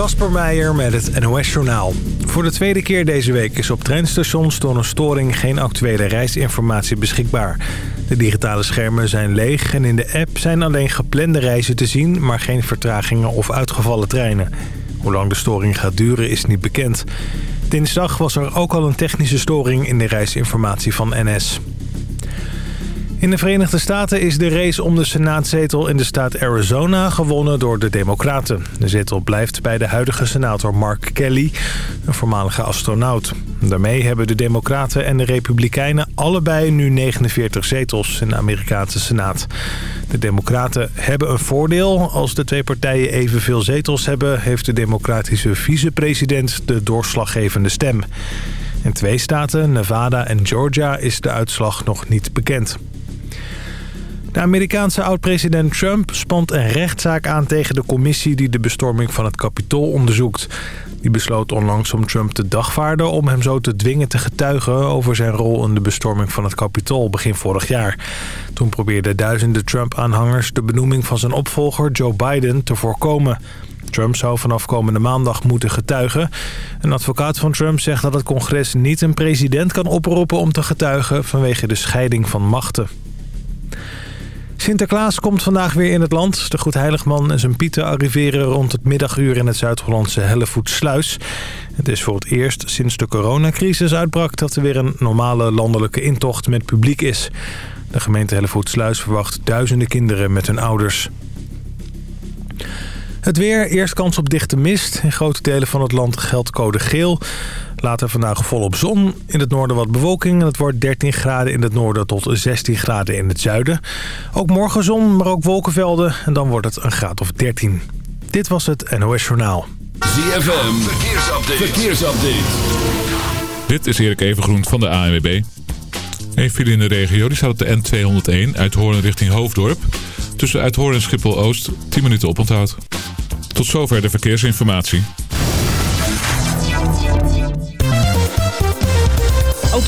Kasper Meijer met het NOS-journaal. Voor de tweede keer deze week is op treinstations door een storing geen actuele reisinformatie beschikbaar. De digitale schermen zijn leeg en in de app zijn alleen geplande reizen te zien... maar geen vertragingen of uitgevallen treinen. Hoe lang de storing gaat duren is niet bekend. Dinsdag was er ook al een technische storing in de reisinformatie van NS. In de Verenigde Staten is de race om de senaatzetel in de staat Arizona gewonnen door de Democraten. De zetel blijft bij de huidige senator Mark Kelly, een voormalige astronaut. Daarmee hebben de Democraten en de Republikeinen allebei nu 49 zetels in de Amerikaanse Senaat. De Democraten hebben een voordeel. Als de twee partijen evenveel zetels hebben, heeft de democratische vicepresident de doorslaggevende stem. In twee staten, Nevada en Georgia, is de uitslag nog niet bekend. De Amerikaanse oud-president Trump spant een rechtszaak aan tegen de commissie die de bestorming van het Capitool onderzoekt. Die besloot onlangs om Trump te dagvaarden om hem zo te dwingen te getuigen over zijn rol in de bestorming van het Capitool begin vorig jaar. Toen probeerden duizenden Trump-aanhangers de benoeming van zijn opvolger Joe Biden te voorkomen. Trump zou vanaf komende maandag moeten getuigen. Een advocaat van Trump zegt dat het congres niet een president kan oproepen om te getuigen vanwege de scheiding van machten. Sinterklaas komt vandaag weer in het land. De Goedheiligman en zijn pieten arriveren rond het middaguur in het Zuid-Hollandse Hellevoetsluis. Het is voor het eerst sinds de coronacrisis uitbrak dat er weer een normale landelijke intocht met publiek is. De gemeente Hellevoetsluis verwacht duizenden kinderen met hun ouders. Het weer, eerst kans op dichte mist. In grote delen van het land geldt code geel. Later vandaag volop zon. In het noorden wat bewolking. Het wordt 13 graden in het noorden tot 16 graden in het zuiden. Ook morgen zon, maar ook wolkenvelden. En dan wordt het een graad of 13. Dit was het NOS Journaal. ZFM, verkeersupdate. verkeersupdate. Dit is Erik Evengroen van de ANWB. Een file in de regio die staat op de N201 uit Hoorn richting Hoofddorp. Tussen Uithoorn en Schiphol-Oost 10 minuten oponthoud. Tot zover de verkeersinformatie.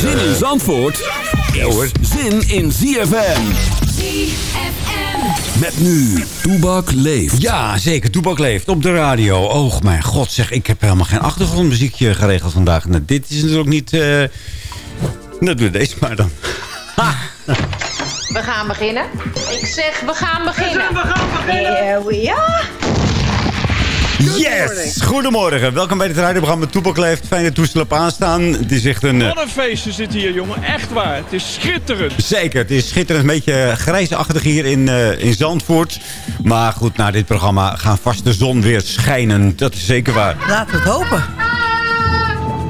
Zin in Zandvoort is zin in ZFM. ZFM. Met nu, Toebak leeft. Ja, zeker. Toebak leeft op de radio. Oh, mijn god zeg. Ik heb helemaal geen achtergrondmuziekje geregeld vandaag. Nou, dit is natuurlijk niet... Uh... Nou, doe deze maar dan. We gaan beginnen. Ik zeg, we gaan beginnen. We gaan beginnen. Here we are. Yes! Goedemorgen. Welkom bij het radioprogramma Toepak Leeft. Fijne toestel op aanstaan. Het is echt een... Wat een feestje zit hier, jongen. Echt waar. Het is schitterend. Zeker. Het is schitterend. Een beetje grijsachtig hier in, uh, in Zandvoort. Maar goed, na dit programma gaan vast de zon weer schijnen. Dat is zeker waar. Laten we het hopen.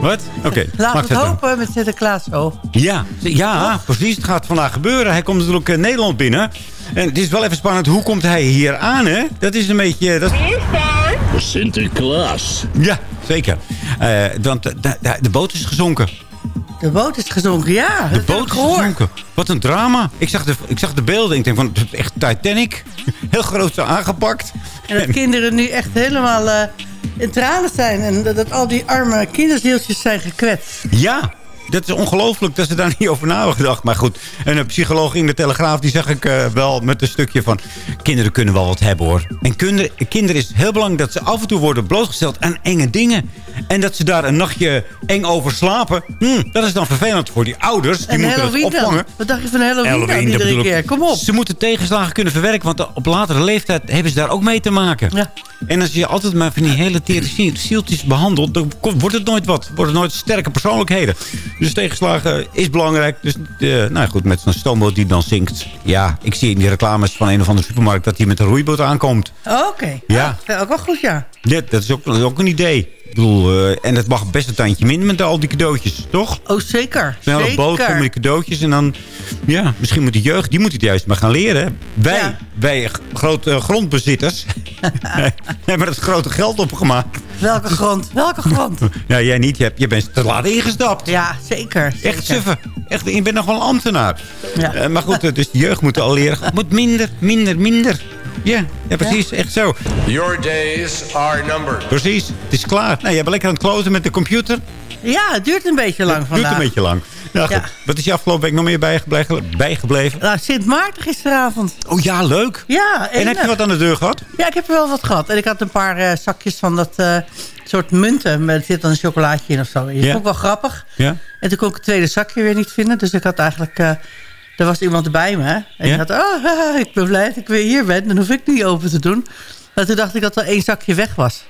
Wat? Oké. Okay. Laten we het hopen met Sinterklaas zo. Ja, ja precies. Het gaat vandaag gebeuren. Hij komt natuurlijk in Nederland binnen. En het is wel even spannend. Hoe komt hij hier aan, hè? Dat is een beetje... Dat... Sinterklaas. Ja, zeker. Uh, want de, de, de, boot is gezonken. De boot is gezonken, ja. De boot is gezonken. Wat een drama. Ik zag de, ik zag de beelden. Ik denk van, het is echt Titanic. Heel groot zo aangepakt. En dat kinderen nu echt helemaal uh, in tranen zijn. En dat, dat al die arme kinderzieltjes zijn gekwetst. Ja, dat is ongelooflijk dat ze daar niet over na hebben gedacht. Maar goed, en een psycholoog in de Telegraaf... die zag ik uh, wel met een stukje van... kinderen kunnen wel wat hebben, hoor. En kinderen, kinderen is heel belangrijk dat ze af en toe worden blootgesteld aan enge dingen. En dat ze daar een nachtje eng over slapen. Hm, dat is dan vervelend voor die ouders. Die en moeten Halloween dat opvangen. Dan? Wat dacht je van Halloween, Halloween dan iedere keer? Kom op. Ze moeten tegenslagen kunnen verwerken. Want op latere leeftijd hebben ze daar ook mee te maken. Ja. En als je altijd maar van die hele tere zieltjes behandelt... dan wordt het nooit wat. Wordt het nooit sterke persoonlijkheden. Dus tegenslagen is belangrijk. Dus uh, nou goed, met zo'n stoomboot die dan zinkt. Ja, ik zie in die reclames van een of andere supermarkt... dat hij met een roeiboot aankomt. Oké. Okay. Ja. Ah, ook wel goed, ja. Ja, dat is ook, dat is ook een idee. Ik bedoel, uh, en het mag best een tandje minder met al die cadeautjes, toch? Oh, zeker. Een hele boot met cadeautjes. En dan, ja, misschien moet de jeugd, die moet het juist maar gaan leren. Wij, Ja. wij grote grondbezitters, hebben het grote geld opgemaakt. Welke grond? Welke grond? Ja, jij niet. Je, hebt, je bent te laat ingestapt. Ja, zeker. Echt zeker. suffe. Echt, je bent nog wel een ambtenaar. Ja. Eh, maar goed, dus de jeugd moet al leren. Het moet minder, minder, minder. Ja, ja precies. Echt zo. Your days are numbered. Precies. Het is klaar. Nou, jij bent lekker aan het kloten met de computer. Ja, het duurt een beetje lang Het vandaag. duurt een beetje lang. Goed. Ja. Wat is je afgelopen week nog meer bijgebleven? bijgebleven? Nou, Sint Maarten gisteravond. Oh ja, leuk. Ja, En heb je wat aan de deur gehad? Ja, ik heb er wel wat gehad. En ik had een paar eh, zakjes van dat eh, soort munten. Met, er zit dan een chocolaatje in of zo. Dat Ja. vond ik wel grappig. Ja. En toen kon ik het tweede zakje weer niet vinden. Dus ik had eigenlijk... eh, er was iemand bij me. En Ja? ik had, oh, haha, ik ben blij dat ik weer hier ben. Dan hoef ik niet open te doen. Maar toen dacht ik dat er één zakje weg was.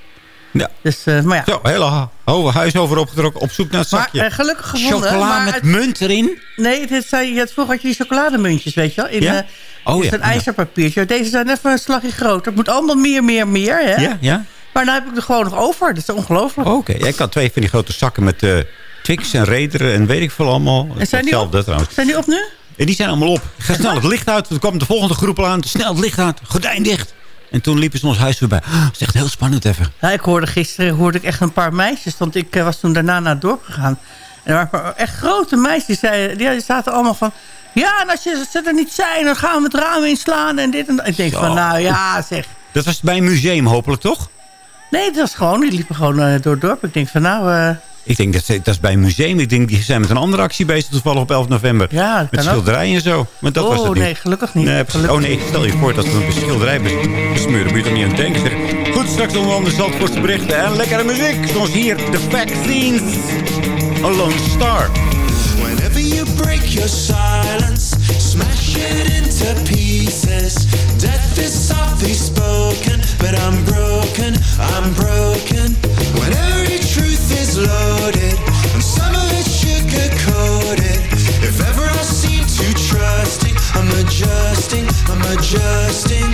Ja. Dus, maar ja. Zo, hele ho- huis over opgetrokken op zoek naar het Maar zakje. eh, gelukkig gevonden. Chocola maar met het- munt erin? Nee, dit zei, je had, vroeger had je die chocolademuntjes, weet je wel. In, Ja? eh, Oh ja, ja. ijzerpapiertje. Deze zijn even een slagje groter. Het moet allemaal meer, meer, meer. Hè? Ja, ja. Maar nu heb ik er gewoon nog over. Dat is ongelooflijk. Oh, Oké, ik had twee van die grote zakken met eh Twix en Rederen en weet ik veel allemaal. En zijn die, op? trouwens. zijn die op nu? En die zijn allemaal op. Ga snel het licht uit. Er kwam de volgende groep al aan. Snel het licht uit. Gordijn dicht. En toen liepen ze ons huis voorbij. Het is echt heel spannend even. Ja, ik hoorde gisteren hoorde ik echt een paar meisjes. Want ik eh, was toen daarna naar het dorp gegaan. En er waren echt grote meisjes. Die, die zaten allemaal van... Ja, en als je, ze er niet zijn, dan gaan we het raam inslaan en dit en dat. Ik denk van, nou ja, zeg. Dat was bij een museum hopelijk, toch? Nee, dat was gewoon, die liepen gewoon eh, door het dorp. Ik denk van, nou, eh, Ik denk dat, dat is bij een museum. Ik denk die zijn met een andere actie bezig toevallig op 11 november. ja, Met schilderijen en zo. Maar dat oh, was het niet. nee, gelukkig niet. Nee. Gelukkig oh nee, stel je voor dat we een schilderij bes- besmeuren. Moet je toch niet aan denken. Zeg. Goed, straks aan de Zandvoortse berichten. En lekkere muziek. Zoals hier, The Vaccines. A Lone Star. You break your silence, smash it into pieces. Death is softly spoken, but I'm broken, I'm broken. When every truth is loaded, and some of sugar coated. If ever I seem too trusting, I'm adjusting, I'm adjusting.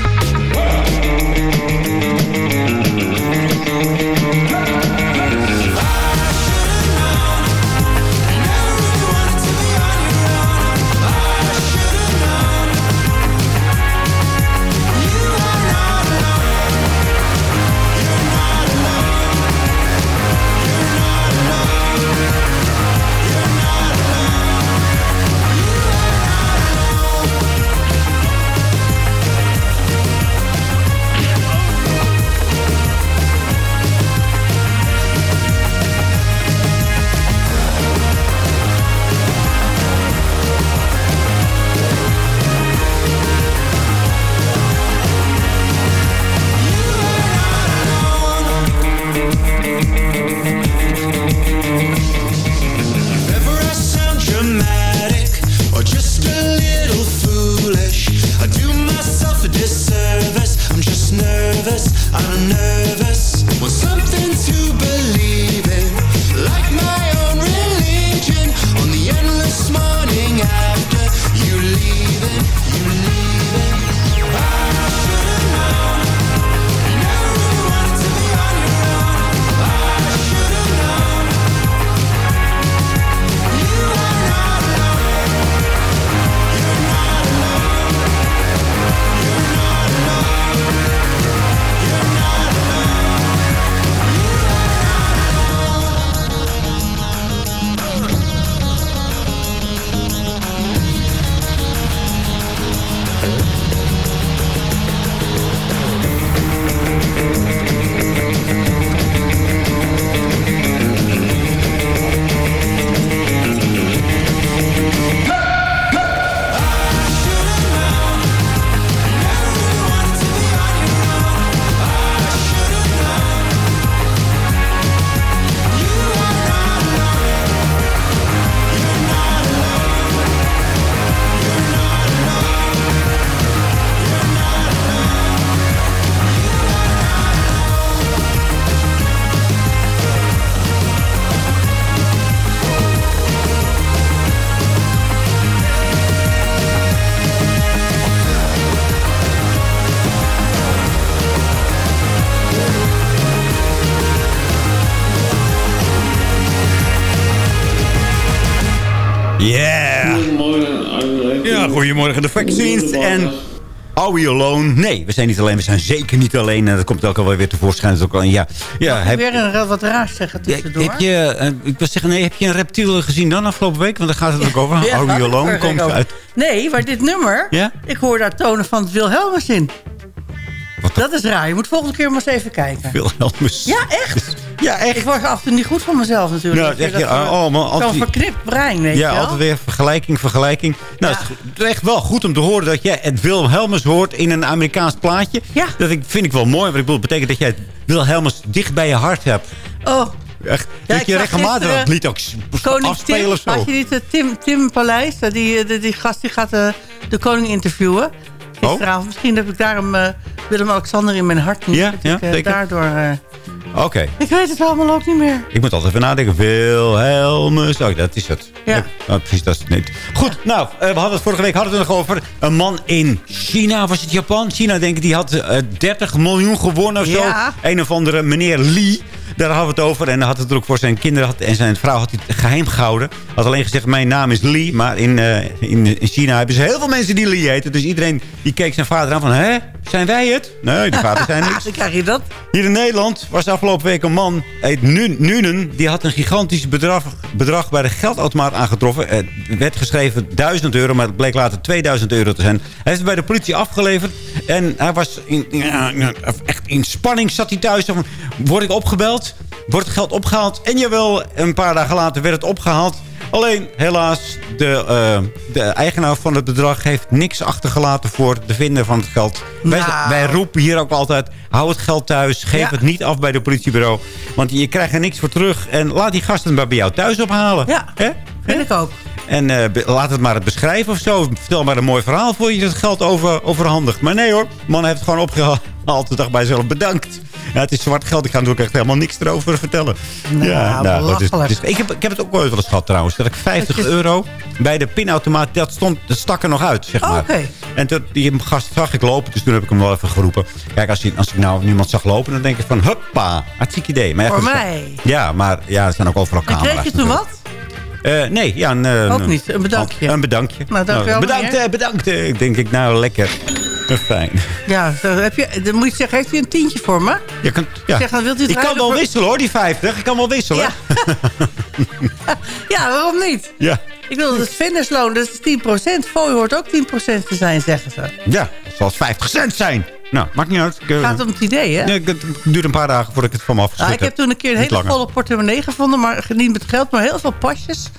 Goedemorgen. De Vaccines en Are we alone? Nee, we zijn niet alleen. We zijn zeker niet alleen. En dat komt ook alweer weer tevoorschijn. Dat is ook al, ja, ja, Heb, weer een, wat raars zeggen tussendoor. heb je, eh, ik wil zeggen, nee, heb je een reptiel gezien dan afgelopen week? Want daar gaat het ook over. Ja, Are we alone komt uit. Nee, maar dit nummer, Ja? ik hoor daar tonen van Wilhelmus in. Dat is raar. Je moet volgende keer maar eens even kijken. Wilhelmus. Ja, echt? Ja, echt. Ik word toe niet goed van mezelf natuurlijk. Nou, echt, ja, eh, oh, man, Zo'n altijd- verknipt brein, weet Ja, je wel? altijd weer vergelijking, vergelijking. Nou, het is echt wel goed om te horen dat jij het Wilhelmus hoort in een Amerikaans plaatje. Ja. Dat ik, vind ik wel mooi, want ik bedoel, het betekent dat jij het Wilhelmus dicht bij je hart hebt. Oh, Echt, Ja, dat ik je regelmatig dat lied ook afspelen Tim, of zo. had je niet eh, Tim, Tim Paleis? Die, eh, die, die gast die gaat eh, de koning interviewen. Gisteravond. Misschien heb ik daarom Willem-Alexander in mijn hart niet. Ja, ja, ik, daardoor... eh, Oké. ik weet het allemaal ook niet meer. Ik moet altijd even nadenken. Wilhelmus. Oh, dat is het. Ja. nou, precies, dat is het niet. Goed, nou, eh, we hadden het vorige week hadden we het nog over een man in China. Was het Japan? China, denk ik, die had eh, 30 miljoen gewonnen of zo. Ja. Een of andere meneer Lee. Daar hadden we het over. En hij had het er ook voor zijn kinderen had, en zijn vrouw had hij het geheim gehouden. Had alleen gezegd, mijn naam is Lee. Maar in, eh, in, in China hebben ze heel veel mensen die Lee heten. Dus iedereen die keek zijn vader aan van... Hè, zijn wij het? Nee, die vader zijn niks. Dan krijg je dat. Hier in Nederland was afgelopen week een man, heet Nu- Nunen... die had een gigantisch bedrag, bedrag bij de geldautomaat aangetroffen. Het werd geschreven 1000 euro, maar het bleek later 2000 euro te zijn. Hij heeft het bij de politie afgeleverd. En hij was in, ja, echt in spanning, zat hij thuis. Van, word ik opgebeld? Wordt het geld opgehaald? En jawel, een paar dagen later werd het opgehaald. Alleen, helaas, de, eh, de eigenaar van het bedrag heeft niks achtergelaten voor de vinder van het geld. Wij, Nou. wij roepen hier ook altijd, hou het geld thuis. Geef Ja. het niet af bij de politiebureau. Want je krijgt er niks voor terug. En laat die gasten maar bij jou thuis ophalen. Ja, vind ik ook. En eh, laat het maar het beschrijven of zo. Vertel maar een mooi verhaal voor je het geld over, overhandigt. Maar nee hoor, man heeft het gewoon opgehaald. De dag bij zichzelf bedankt. Ja, het is zwart geld. Ik ga natuurlijk echt helemaal niks erover vertellen. Nou, is- belachelijk. het is- ik, heb, ik heb het ook ooit wel eens gehad trouwens. Dat ik 50 Dat je- euro bij de pinautomaat, dat, stond, dat stak er nog uit, zeg Oh, maar. oké. En toen, die gast zag ik lopen, dus toen heb ik hem wel even geroepen. Kijk, als, je, als ik nou niemand zag lopen, dan denk ik van, huppa, hartstikke idee. Maar ja, Voor mij. Ja, maar ja, er zijn ook overal En camera's. kreeg je toen wat? Eh, nee, ja, een, eh, Ook niet, een bedankje. Een bedankje. Nou, dank u wel, bedankt, meneer. eh, bedankt. Ik denk ik, nou, lekker. Fijn. Ja, zo heb je, dan moet je zeggen, heeft u een tientje voor me? Je kan, ja. Zeg, dan wilt u het ik kan wel voor- wisselen hoor, die 50. Ik kan wel wisselen. Ja. ja, waarom niet? Ja. Ik bedoel, het vindersloon, dat is 10%. Fooi hoort ook 10% te zijn, zeggen ze. Ja, het zal 50 cent zijn. Nou, maakt niet uit. Ik, eh, Gaat om het idee, hè? nee, het duurt een paar dagen voordat ik het van me afgeschud Nou, ik heb toen een keer een Niet hele langer. volle portemonnee gevonden. Maar niet met geld, maar heel veel pasjes.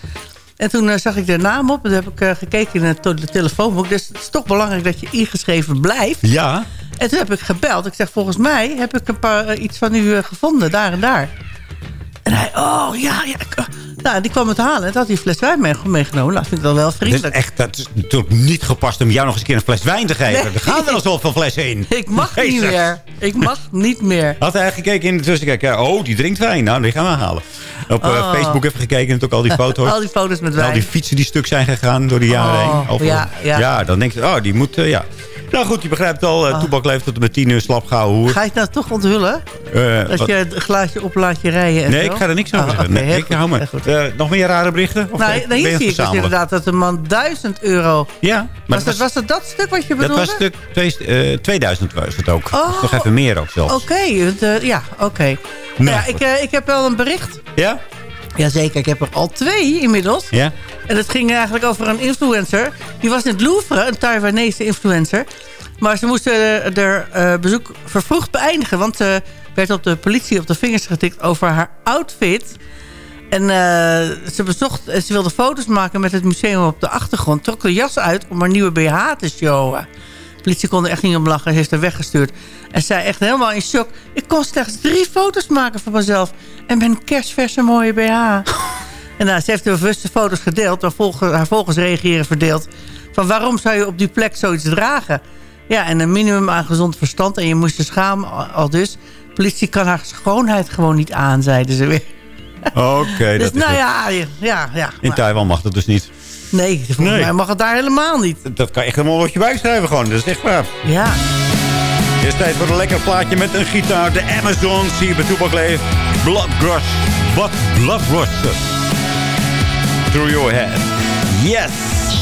En toen eh, zag ik de naam op. En toen heb ik eh, gekeken in het de telefoonboek. Dus het is toch belangrijk dat je ingeschreven blijft. Ja. En toen heb ik gebeld. Ik zeg, volgens mij heb ik een paar, iets van u gevonden. Daar en daar. En hij, oh ja, ja. eh. Nou, die kwam het halen. En toen had hij een fles wijn mee- meegenomen. Nou, vind ik dat wel Dat is vriendelijk. echt dat is natuurlijk niet gepast om jou nog eens een keer een fles wijn te geven. Nee. Er gaan er al zoveel flessen in. Ik mag niet meer. Ik mag niet meer. Had hij gekeken in de ja, Oh, die drinkt wijn. Nou, die gaan we halen. Op eh, Oh. Facebook even gekeken. En ook al die foto's. Al die foto's met En al wijn. die fietsen die stuk zijn gegaan door de jaren Oh, heen. Overal. ja, ja. dan denk je, oh, die moet, eh, ja. Nou goed, je begrijpt al. Uh, Toebak leeft tot en met tien uur slap hoer. Ga je het nou toch onthullen? Eh, Dat wat- je het glaasje op laat je rijden en nee, zo? ik ga er niks over Oh, zeggen. Nee, heel ik goed, hou me. Eh, nog meer rare berichten? Of Nou, nou, hier zie ik dus inderdaad dat de man 1000 euro... Ja, maar Was dat, was dat dat stuk wat je dat bedoelde? was stuk twee, eh, 2000 was het ook. Oh. Nog even meer ook zelfs. Oké, eh, ja, oké. Nou, ja, ik, eh, ik heb wel een bericht. Ja? Jazeker, ik heb er al twee inmiddels. Ja? En het ging eigenlijk over een influencer. Die was in het Louvre, een Taiwanese influencer. Maar ze moesten eh, er eh, bezoek vervroegd beëindigen. Want ze werd op de politie op de vingers getikt over haar outfit. En eh, ze bezocht, ze wilde foto's maken met het museum op de achtergrond. Trok de jas uit om haar nieuwe BH te showen. De politie kon er echt niet om lachen. Ze heeft haar weggestuurd. En zij echt helemaal in shock. Ik kon slechts drie foto's maken van mezelf. En met een kerstverse mooie BH. En nou, ze heeft de bewuste foto's gedeeld. Maar volgens, haar volgers reageren verdeeld. Van waarom zou je op die plek zoiets dragen? Ja, en een minimum aan gezond verstand. En je moest je schamen al- dus. Politie kan haar schoonheid gewoon niet aan, zeiden ze weer. Oké, dus dat is nou het. ja, ja, ja. In maar- Taiwan mag dat dus niet. nee, volgens Nee. mij mag het daar helemaal niet. Dat kan je echt helemaal wat je bijschrijven gewoon. Dat is echt waar. Ja. Het is tijd voor een lekker plaatje met een gitaar. De Amazon, zie je bij Toepak Leef. Blood Rush. What Blood Rush. Through your head. Yes.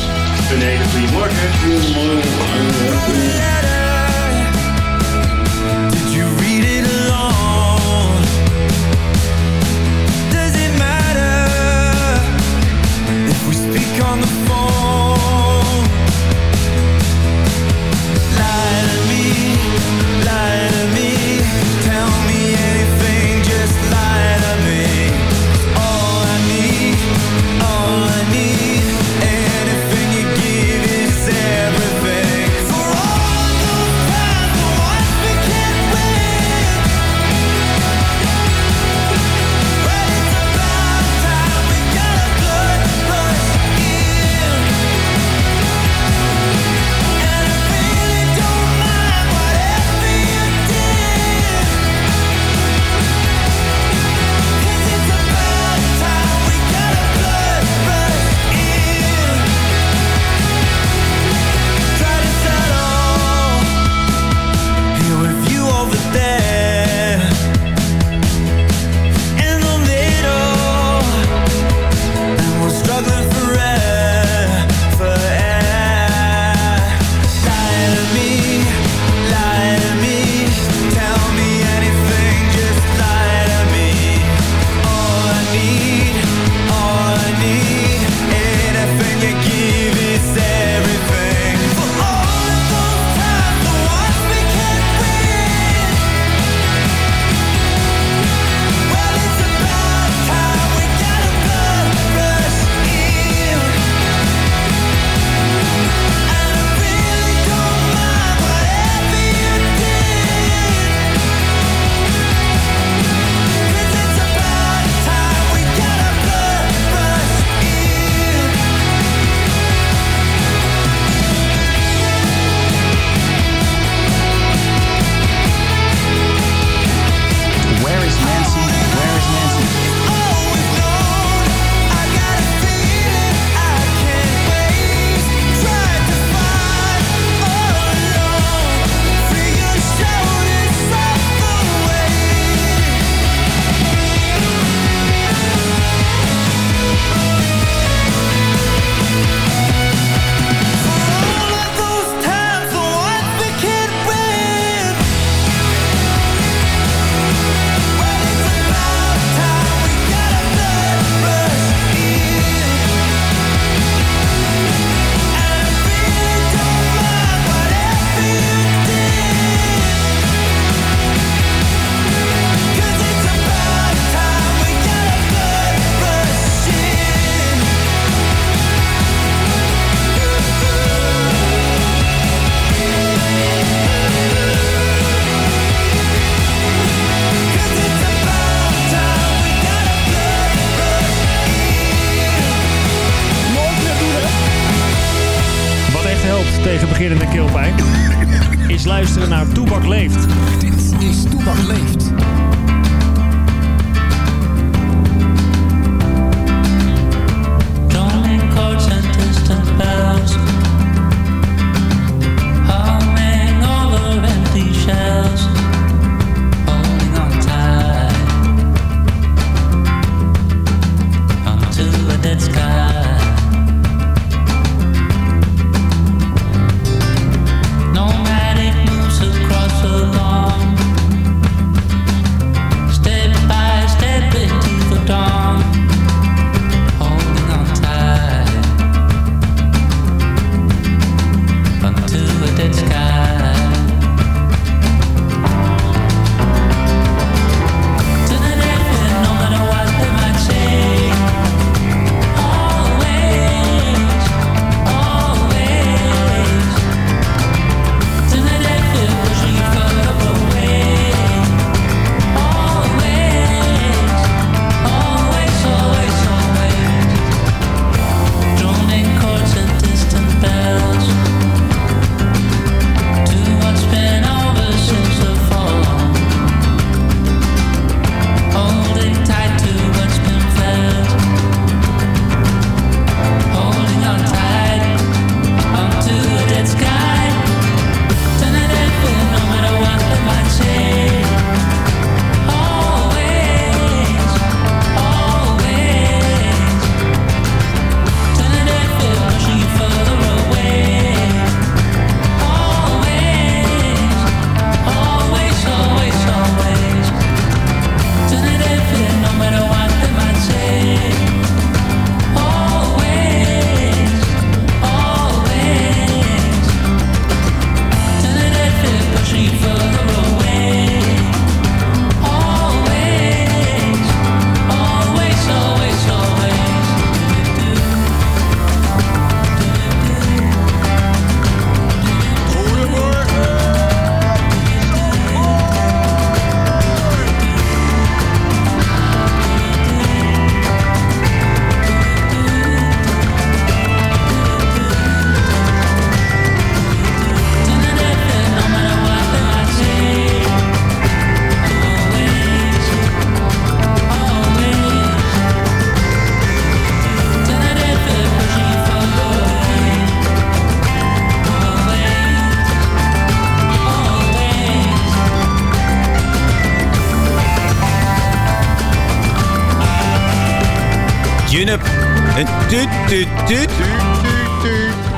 En tuut, tuut, tuut.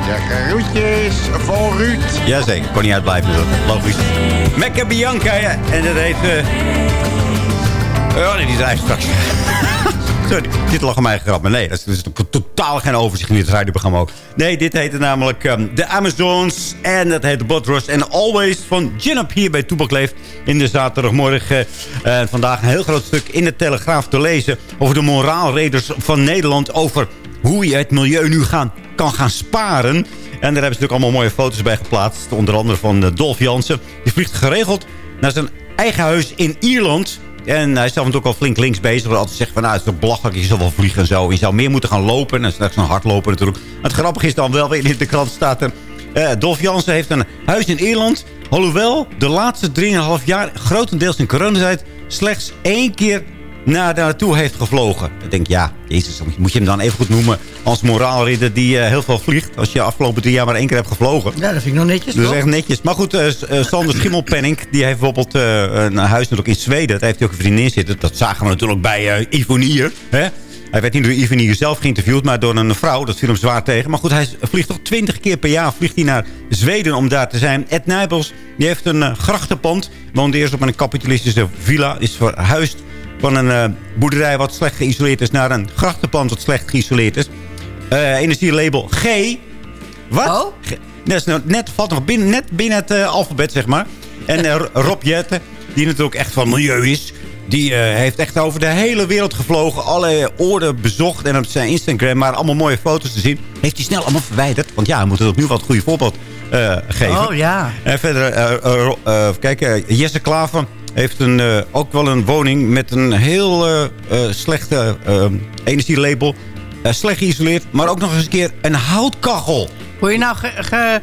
De groetjes voor Ruud. Jazeker, kon niet uitblijven natuurlijk. Logisch. Mecca Bianca, ja. En dat heet... eh Oh nee, die draait straks. Dit lag aan mij grap. Maar nee, dat is, dat totaal geen overzicht in dit radioprogramma ook. Nee, dit heette namelijk ehm, The Amazons. En dat heet The Botros. En Always van Ginop hier bij Toebak Leeft. In de zaterdagmorgen. Eh, vandaag een heel groot stuk in de Telegraaf te lezen. Over de moraalreders van Nederland. Over hoe je het milieu nu gaan, kan gaan sparen. En daar hebben ze natuurlijk allemaal mooie foto's bij geplaatst. Onder andere van eh, Dolf Jansen. Die vliegt geregeld naar zijn eigen huis in Ierland. En hij is zelf ook al flink links bezig. Hij altijd zegt van, nou, het is toch belachelijk. Je zal wel vliegen en zo. Je zou meer moeten gaan lopen. En straks gaan hardlopen natuurlijk. Het grappige is dan wel, weer in de krant staat er... eh, Dolf Jansen heeft een huis in Ierland. Alhoewel de laatste 3,5 jaar, grotendeels in coronatijd... slechts één keer naar naartoe heeft gevlogen. Ik denk, ja, jezus, moet je hem dan even goed noemen... als moraalridder die eh, heel veel vliegt... als je afgelopen drie jaar maar één keer hebt gevlogen. Ja, dat vind ik nog netjes, Dat is echt netjes. Maar goed, eh, Sander Schimmelpenning... die heeft bijvoorbeeld eh, een huis natuurlijk in Zweden. Daar heeft hij ook een vriendin zitten. Dat zagen we natuurlijk bij uh, Ivonier. Hè? Hij werd niet door Ivonier zelf geïnterviewd... maar door een vrouw. Dat viel hem zwaar tegen. Maar goed, hij vliegt toch twintig keer per jaar... vliegt hij naar Zweden om daar te zijn. Ed Nijpels die heeft een uh, grachtenpand. Woonde eerst op een kapitalistische villa. Is verhuisd van een uh, boerderij wat slecht geïsoleerd is... naar een grachtenpand wat slecht geïsoleerd is. Uh, energielabel G... Wat? Oh? Net, net, valt nog binnen, net binnen het uh, alfabet, zeg maar. En uh, Rob Jetten, die natuurlijk echt van milieu is... die uh, heeft echt over de hele wereld gevlogen. Alle oorden bezocht en op zijn Instagram... maar allemaal mooie foto's te zien. Heeft hij snel allemaal verwijderd. Want ja, hij moet het opnieuw wat goede voorbeeld geven. Oh ja. En verder, kijk, Jesse Klaver heeft een, ook wel een woning... met een heel slechte energielabel... Uh, slecht geïsoleerd, maar ook nog eens een keer een houtkachel. Word je nou ge ge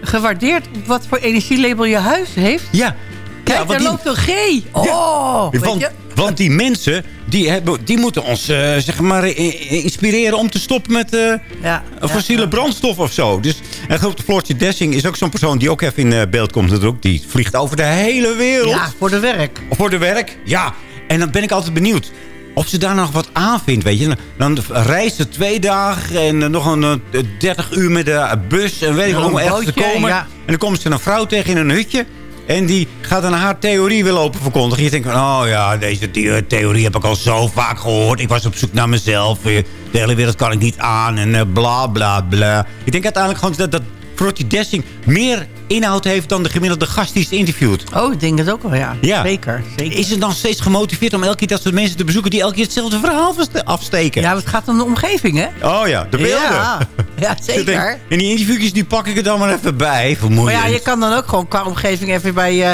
gewaardeerd op wat voor energielabel je huis heeft? Ja. Kijk, ja, daar die... loopt een G. Oh, ja. want, want, die mensen, die, hebben, die moeten ons uh, zeg maar inspireren om te stoppen met uh, ja, fossiele ja, brandstof of zo. Dus, en geloof Floortje Dessing is ook zo'n persoon die ook even in beeld komt. Natuurlijk. Die vliegt over de hele wereld. Ja, voor de werk. Voor de werk, ja. En dan ben ik altijd benieuwd of ze daar nog wat aan vindt, weet je. Dan reist ze twee dagen en nog een 30 uur met de bus en weet ik om ergens te komen. En dan komt ze een vrouw tegen in een hutje. En die gaat dan haar theorie willen open verkondigen. Je denkt van, oh ja, deze theorie heb ik al zo vaak gehoord. Ik was op zoek naar mezelf. De hele wereld kan ik niet aan en uh, bla bla bla. Ik denk uiteindelijk gewoon dat, dat Frotty Dessing meer inhoud heeft dan de gemiddelde gast die ze interviewt. Oh, ik denk het ook wel, ja. ja. Zeker, zeker. Is het dan steeds gemotiveerd om elke keer dat soort mensen te bezoeken... die elke keer hetzelfde verhaal afsteken? Ja, het gaat om de omgeving, hè? Oh ja, de beelden. Ja, ja zeker. En die interviewjes die pak ik er dan maar even bij. Vermoeiend. Maar ja, je kan dan ook gewoon qua omgeving even bij, uh,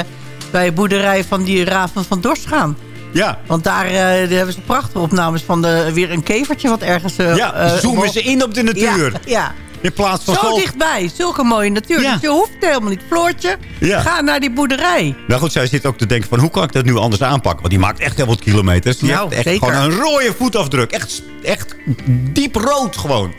bij boerderij van die Raven van Dorst gaan. Ja. Want daar, uh, daar hebben ze prachtige opnames van de, weer een kevertje wat ergens... Uh, ja, zoomen ze in op de natuur. Ja, ja. In plaats van zo, dichtbij. Zulke mooie natuur. Ja. Dus je hoeft helemaal niet. Floortje, ja. ga naar die boerderij. Nou goed, zij zit ook te denken van hoe kan ik dat nu anders aanpakken? Want die maakt echt heel wat kilometers. Die nou, heeft echt zeker. gewoon een rode voetafdruk. Echt, echt diep rood gewoon.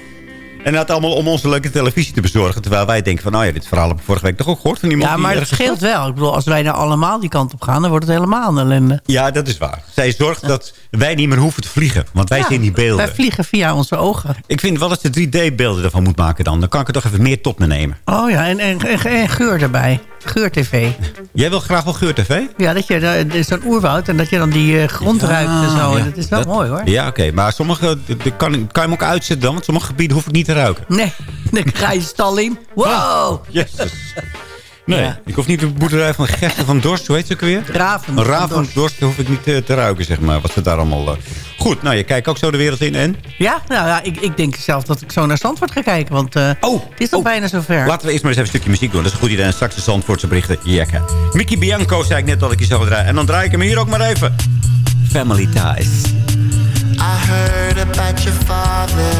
En dat allemaal om onze leuke televisie te bezorgen. Terwijl wij denken van, nou ja, dit verhaal heb ik vorige week toch ook gehoord van iemand. Ja, maar het scheelt wel. Ik bedoel, als wij nou allemaal die kant op gaan, dan wordt het helemaal een ellende. Ja, dat is waar. Zij zorgt ja. dat wij niet meer hoeven te vliegen. Want wij ja, zien die beelden. Wij vliegen via onze ogen. Ik vind wel dat ze 3D-beelden ervan moet maken dan. Dan kan ik er toch even meer tot me nemen. Oh ja, en, en, en, en geur erbij. Geur-tv. Jij wil graag wel geur-tv? Ja, dat je, dat is zo'n oerwoud en dat je dan die uh, grond ja, ruikt en zo. Ja. Dat is wel dat, mooi hoor. Ja, oké. Okay. Maar sommige, kan, kan je hem ook uitzetten dan? Want sommige gebieden hoef ik niet te ruiken. Nee, dan ga je stal in. Wow! Jezus. Nee, ja. ik hoef niet de boerderij van Gerten van Dorst, hoe heet ze ook weer? Raven. Raven van Dorst hoef ik niet te, te, ruiken, zeg maar. Wat ze daar allemaal... Uh... Goed, nou, je kijkt ook zo de wereld in en? Ja, nou ja, ik, ik denk zelf dat ik zo naar Zandvoort ga kijken, want uh, oh, het is al oh. bijna zover. Laten we eerst maar eens even een stukje muziek doen. Dat is een goed idee. En straks de Zandvoortse berichten jekken. Mickey Bianco zei ik net dat ik je zou draaien. En dan draai ik hem hier ook maar even. Family Ties. I heard about your father.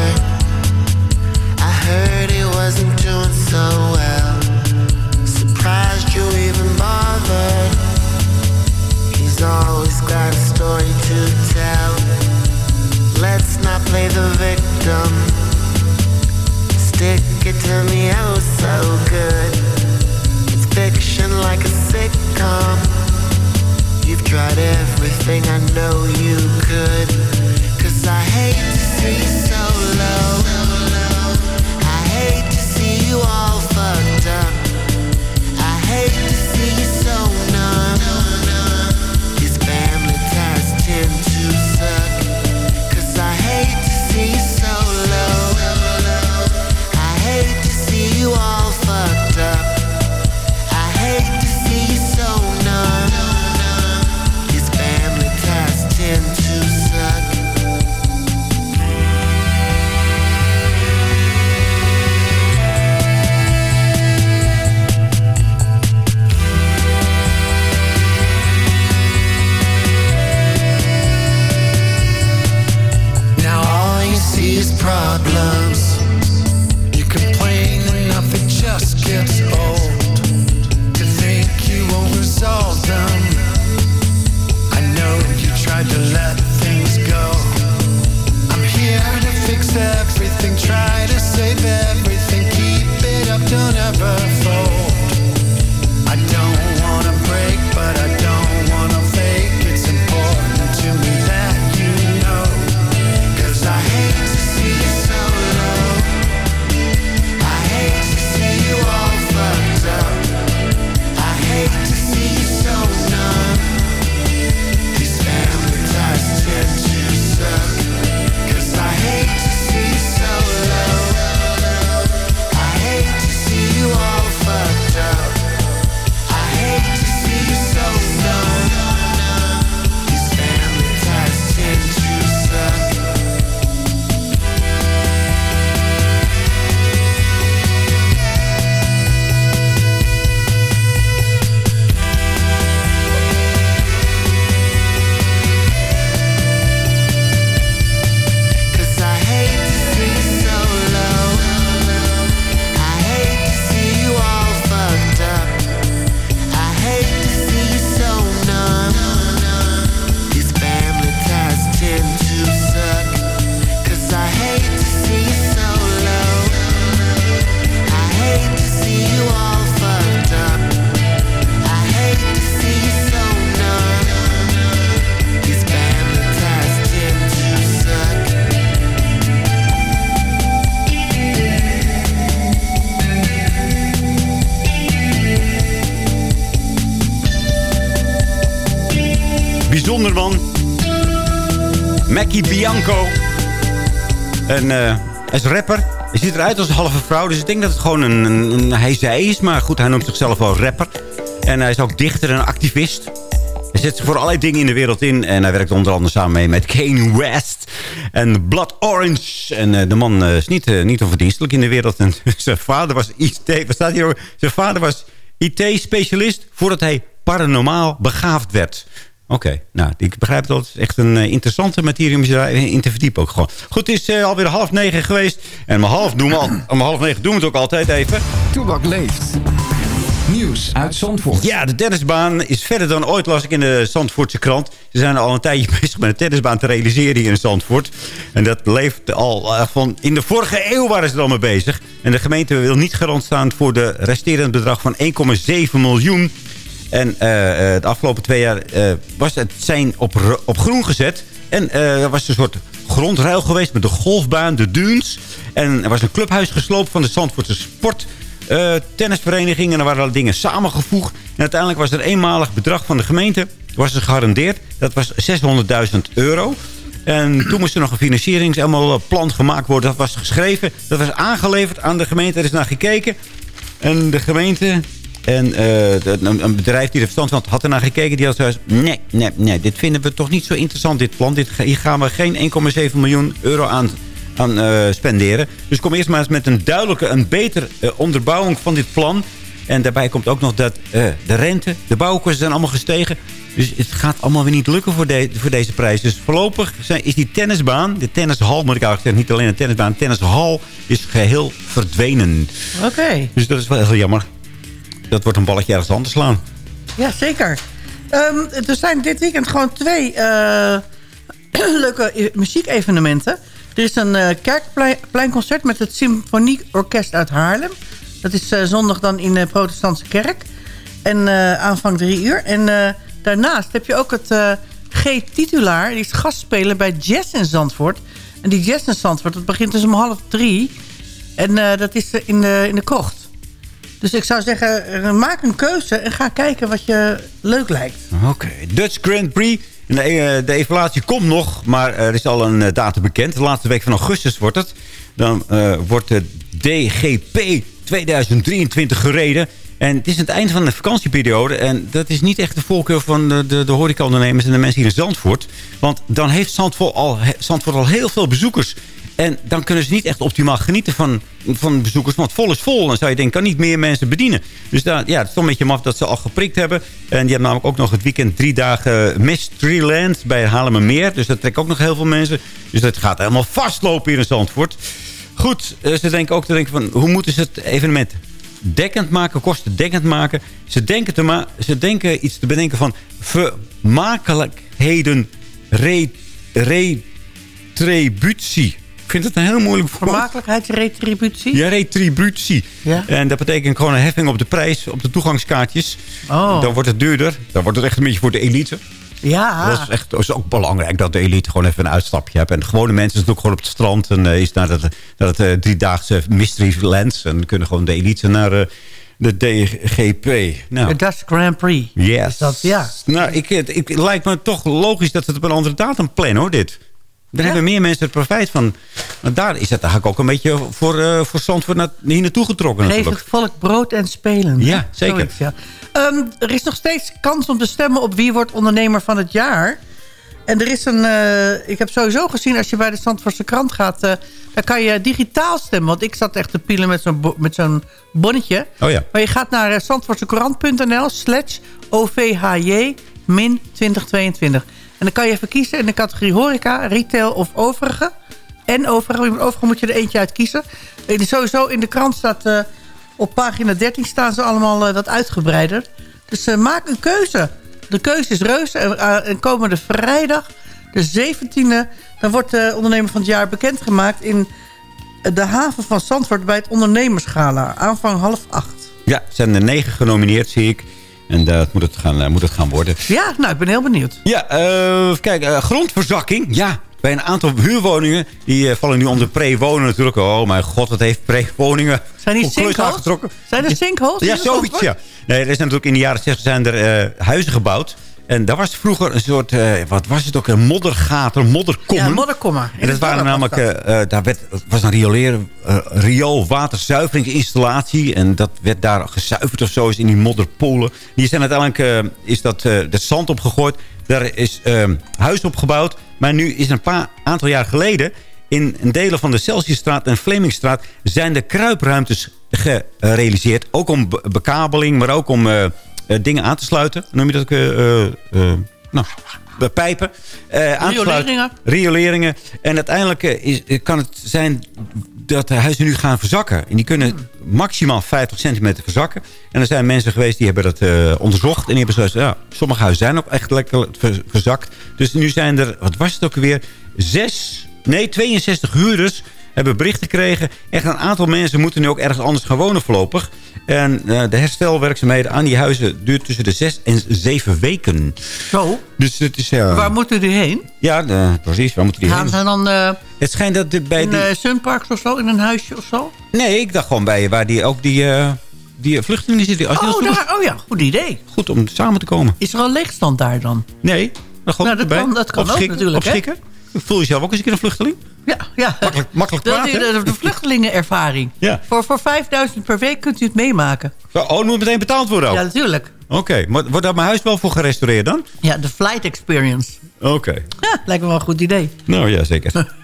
I heard he wasn't doing so well. always got a story to tell. Let's not play the victim. Stick it to me oh so good. It's fiction like a. You've tried everything I know you I hate to see you so low. I hate to see you all Mackie Bianco. En eh, hij is rapper. Hij ziet eruit als een halve vrouw. Dus ik denk dat het gewoon een, een, hij-zij is. Maar goed, hij noemt zichzelf wel rapper. En hij is ook dichter en activist. Hij zet zich voor allerlei dingen in de wereld in. En hij werkt onder andere samen mee met Kanye West. En Blood Orange. En eh, de man eh, is niet, eh, niet onverdienstelijk in de wereld. En zijn vader was IT... Zijn vader was IT-specialist voordat hij paranormaal begaafd werd. Oké, nou, ik begrijp dat. Het echt een eh, interessante materie om je daarin te verdiepen ook gewoon. Goed, het is eh, alweer half negen geweest. En om half, doen we al, om half negen doen we het ook altijd even. Toebak leeft. Nieuws uit Zandvoort. Ja, de tennisbaan is verder dan ooit, las ik in de Zandvoortse krant. Ze zijn al een tijdje bezig met een tennisbaan te realiseren hier in Zandvoort. En dat leeft al eh, van... In de vorige eeuw waren ze er al mee bezig. En de gemeente wil niet garant staan voor de resterende bedrag van 1,7 miljoen. En eh, eh, de afgelopen twee jaar eh, was het zijn op, op groen gezet. En eh, er was een soort grondruil geweest met de golfbaan, de dunes. En er was een clubhuis gesloopt van de Zandvoortse Sport eh, tennisvereniging. En er waren alle dingen samengevoegd. En uiteindelijk was er een eenmalig bedrag van de gemeente. Was er gegarandeerd. Dat was 600.000 euro. En toen moest er nog een financieringsplan gemaakt worden. Dat was geschreven. Dat was aangeleverd aan de gemeente. Er is naar gekeken. En de gemeente en eh, de- een, bedrijf die er verstand van had, ernaar gekeken. Die had zoiets nee, nee, nee, dit vinden we toch niet zo interessant, dit plan. Dit, hier gaan we geen 1,7 miljoen euro aan, aan eh, spenderen. Dus kom eerst maar eens met een duidelijke, een beter eh, onderbouwing van dit plan. En daarbij komt ook nog dat de rente, de bouwkosten zijn allemaal gestegen. Dus het gaat allemaal weer niet lukken voor, de, voor deze prijs. Dus voorlopig zijn, is die tennisbaan, de tennishal moet ik eigenlijk zeggen, niet alleen een tennisbaan, een tennishal is geheel verdwenen. Oké, Dus dat is wel heel jammer. Dat wordt een balletje ergens anders slaan. ja zeker. Ehm, er zijn dit weekend gewoon twee eh, leuke e- muziekevenementen. Er is een eh, kerkpleinconcert met het Symfonieorkest uit Haarlem. Dat is eh, zondag dan in de protestantse kerk. En aanvang drie uur. En daarnaast heb je ook het G-titulaar. Die is gastspeler bij Jazz in Zandvoort. En die Jazz in Zandvoort, dat begint dus om half drie. En dat is in de, in de krocht. Dus ik zou zeggen, eh, maak een keuze en ga kijken wat je leuk lijkt. Oké, Dutch Grand Prix. De, eh, de evaluatie komt nog, maar er is al een eh, datum bekend. De laatste week van augustus wordt het. Dan wordt de DGP 2023 gereden. En het is het einde van de vakantieperiode. En dat is niet echt de voorkeur van de, de, de horecaondernemers en de mensen hier in Zandvoort. Want dan heeft Zandvoort al, Zandvoort al heel veel bezoekers. En dan kunnen ze niet echt optimaal genieten van, van bezoekers. Want vol is vol. Dan zou je denken, kan niet meer mensen bedienen. Dus daar, ja, het is toch een beetje maf dat ze al geprikt hebben. En die hebben namelijk ook nog het weekend drie dagen Mysteryland bij Haarlemmermeer. Dus dat trekt ook nog heel veel mensen. Dus dat gaat helemaal vastlopen hier in Zandvoort. Goed, eh, ze denken ook te denken van... hoe moeten ze het evenement dekkend maken, kostendekkend maken. Ze denken, te ma ze denken iets te bedenken van vermakelijkheden re retributie. Ik vind het een heel moeilijk woord. Vermakelijkheidsretributie? Ja, retributie. Ja? En dat betekent gewoon een heffing op de prijs, op de toegangskaartjes. Oh. Dan wordt het duurder. Dan wordt het echt een beetje voor de elite. Ja. Dat is, echt, dat is ook belangrijk dat de elite gewoon even een uitstapje hebt. En de gewone mensen zitten ook gewoon op het strand. En eh, is naar het, naar het eh, driedaagse Mystery Lands. En kunnen gewoon de elite naar eh, de DGP. Nou, De Dutch Grand Prix. yes. Is dat, ja. Nou, ik, het, ik, het lijkt me toch logisch dat ze het op een andere datum plannen, hoor, dit. Daar hebben meer mensen er profijt van. Maar daar is het eigenlijk ook een beetje voor, eh voor Zandvoort naar, hier naartoe getrokken. Geef natuurlijk. het volk brood en spelen. Ja, hè? zeker. Zoiets, ja. Ehm, er is nog steeds kans om te stemmen op wie wordt ondernemer van het jaar. En er is een... eh, ik heb sowieso gezien, als je bij de Zandvoortse krant gaat... eh dan kan je digitaal stemmen. Want ik zat echt te pielen met zo'n met zo'n bonnetje. Oh ja. Maar je gaat naar uh, zandvoortsekrant.nl slash OVHJ min 2022. En dan kan je even kiezen in de categorie horeca, retail of overige. En overige, overige moet je er eentje uit kiezen. En sowieso in de krant staat... eh, op pagina 13 staan ze allemaal eh, wat uitgebreider. Dus eh, maak een keuze. De keuze is reuze. En, en komende vrijdag, de 17e... dan wordt de ondernemer van het jaar bekendgemaakt... in de haven van Zandvoort bij het ondernemersgala. Aanvang half acht. Ja, zijn er negen genomineerd, zie ik. En dat moet, het gaan, eh, moet het gaan worden. Ja, nou, ik ben heel benieuwd. Ja, eh, kijk, eh, grondverzakking. Ja, bij een aantal huurwoningen. Die vallen nu onder pre-wonen natuurlijk. Oh mijn god, wat heeft pre-woningen Zijn die sinkholes? Zijn er sinkholes? Ja, zoiets, ja. Nee, er is natuurlijk in de jaren 60 zijn er huizen gebouwd. En daar was vroeger een soort, eh, wat was het ook, een moddergaat, een modderkommer. Ja, modderkommer. En dat waren namelijk, eh, eh, daar werd, was een rioleren, uh, rioolwaterzuiveringsinstallatie. En dat werd daar gezuiverd of zo is in die modderpolen. Die zijn uiteindelijk, is dat de zand opgegooid. Daar is eh, huis opgebouwd. Maar nu is een paar aantal jaar geleden... in delen van de Celsiusstraat en Vlemingstraat... zijn de kruipruimtes gerealiseerd. Ook om be- bekabeling, maar ook om dingen aan te sluiten. Noem je dat ook? eh, eh, eh, nou, de pijpen. eh, sluiten. Rioleringen. Rioleringen. En uiteindelijk eh, is, eh, kan het zijn dat de huizen nu gaan verzakken. En die kunnen maximaal 50 centimeter verzakken. En er zijn mensen geweest die hebben dat eh, onderzocht. En die hebben gezegd, ja, sommige huizen zijn ook echt lekker ver- verzakt. Dus nu zijn er, wat was het ook alweer? Zes, nee, 62 huurders hebben bericht gekregen. Echt een aantal mensen moeten nu ook ergens anders gaan wonen voorlopig. En eh, de herstelwerkzaamheden aan die huizen duurt tussen de zes en zeven weken. Zo. Dus het is... Waar moeten die heen? ja, precies. Waar moeten die Gaan heen? ze dan eh, Het schijnt dat de- bij in die... eh Sunparks of zo? In een huisje of zo? Nee, ik dacht gewoon bij waar die, ook die, die vluchtelingen zitten. Als Oh, daar, oh ja, goed idee. Goed om samen te komen. Is er al leegstand daar dan? Nee, gewoon Nou, dat kan- dat kan ook natuurlijk, hè? Voel je jezelf ook eens een keer een vluchteling? Ja, ja. Makkelijk, makkelijk Dat is praten. de, vluchtelingenervaring. Ja. Voor, voor 5000 per week kunt u het meemaken. Zo, Oh, het moet meteen betaald worden ook? Ja, natuurlijk. Oké, maar wordt daar mijn huis wel voor gerestaureerd dan? Ja, de flight experience. Oké. Ja, lijkt me wel een goed idee. Nou ja, zeker.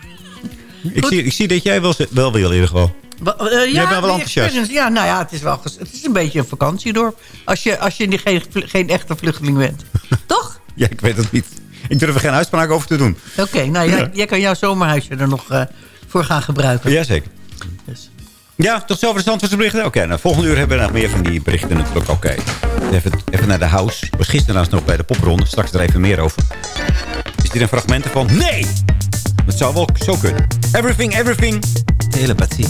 ik, zie, ik zie dat jij wel, wel wil in ieder geval. Wa- eh, Jij ja, bent wel enthousiast. Ja, nou ja, het is wel het is een beetje een vakantiedorp. Als je, als je geen, geen echte vluchteling bent. Toch? Ja, ik weet het niet. Ik durf er geen uitspraak over te doen. Oké, nou jij, jij kan jouw zomerhuisje er nog eh, voor gaan gebruiken. Jazeker. Dus. Ja, tot zover de Zandvoortse berichten. Oké, nou, volgende uur hebben we nog meer van die berichten natuurlijk. Oké, even, even naar de house. Was gisteren nog bij de popronde. Straks er even meer over. Is dit een fragment ervan? Nee! Dat zou wel zo kunnen. Everything, everything. Telepathie.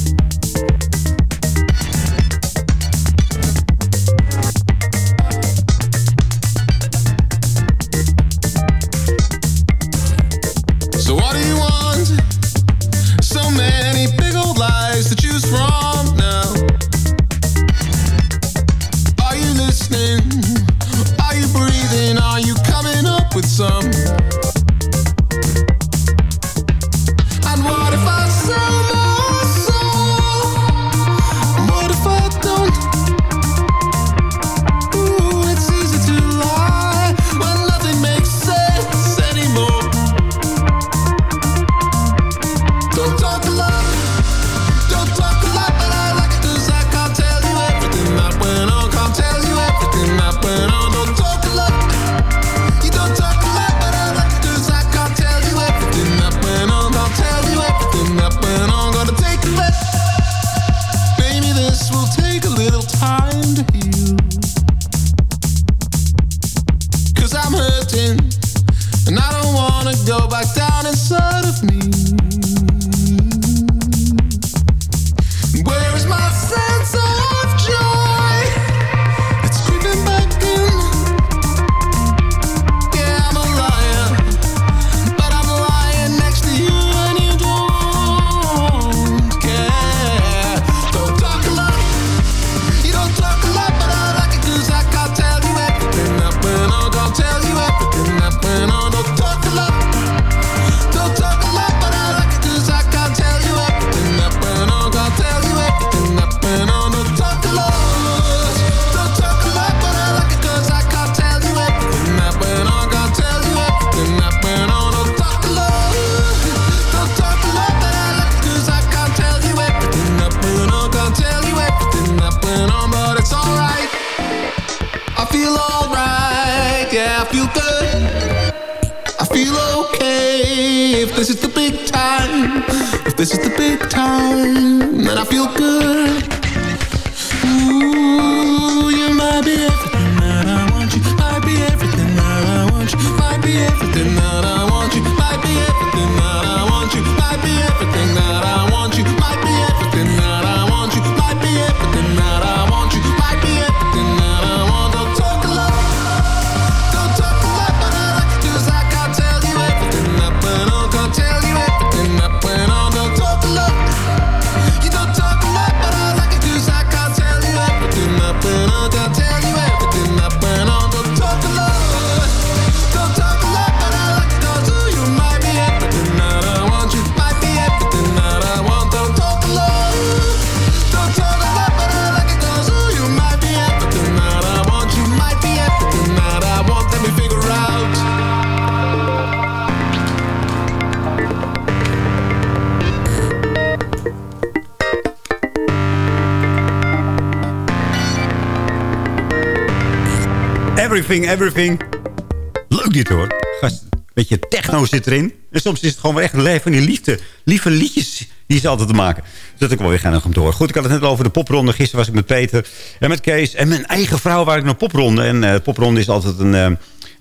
Everything, everything. Leuk dit hoor. Gast, een beetje techno zit erin. En soms is het gewoon echt een van die liefde. Lieve liedjes die ze altijd te maken. Dus dat ik wel weer geinig om horen. Goed, ik had het net over de popronde. Gisteren was ik met Peter en met Kees. En mijn eigen vrouw waar ik naar popronde. En eh popronde is altijd een... eh,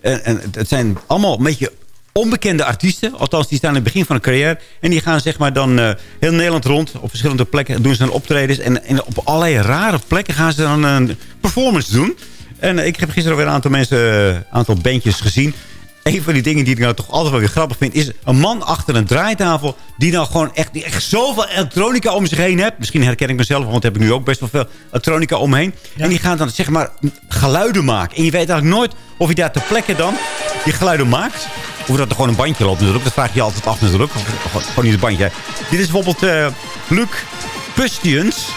en, en het zijn allemaal een beetje onbekende artiesten. Althans, die staan in het begin van een carrière. En die gaan zeg maar dan eh, heel Nederland rond. Op verschillende plekken doen ze dan optredens. En, en op allerlei rare plekken gaan ze dan een performance doen. En eh, ik heb gisteren weer een aantal mensen, een aantal bandjes gezien. Een van die dingen die ik nou toch altijd wel weer grappig vind... is een man achter een draaitafel... die nou gewoon echt, die echt zoveel elektronica om zich heen heeft. Misschien herken ik mezelf, want heb ik nu ook best wel veel elektronica omheen. En die gaan dan zeg maar geluiden maken. En je weet eigenlijk nooit of hij daar ter plekke dan die geluiden maakt... Of dat er gewoon een bandje loopt natuurlijk. Dat vraag je je altijd af natuurlijk. Of gewoon- gewoon niet het bandje. Dit is bijvoorbeeld eh Luc Pustians.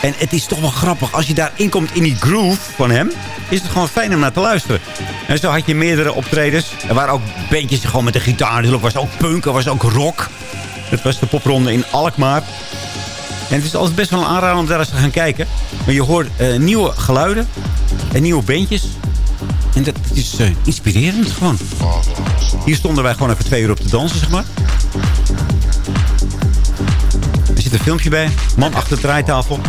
En het is toch wel grappig. Als je daarin komt in die groove van hem... is het gewoon fijn om naar te luisteren. En zo had je meerdere optredens. Er waren ook bandjes gewoon met de gitaar. Natuurlijk was ook punk, er was ook rock. Het was de popronde in Alkmaar. En het is altijd best wel een aanrader om daar eens te gaan kijken. Maar je hoort eh, nieuwe geluiden en nieuwe bandjes. En dat is eh, inspirerend gewoon. Hier stonden wij gewoon even twee uur op te dansen, zeg maar. Er zit een filmpje bij. Man achter de draaitafel.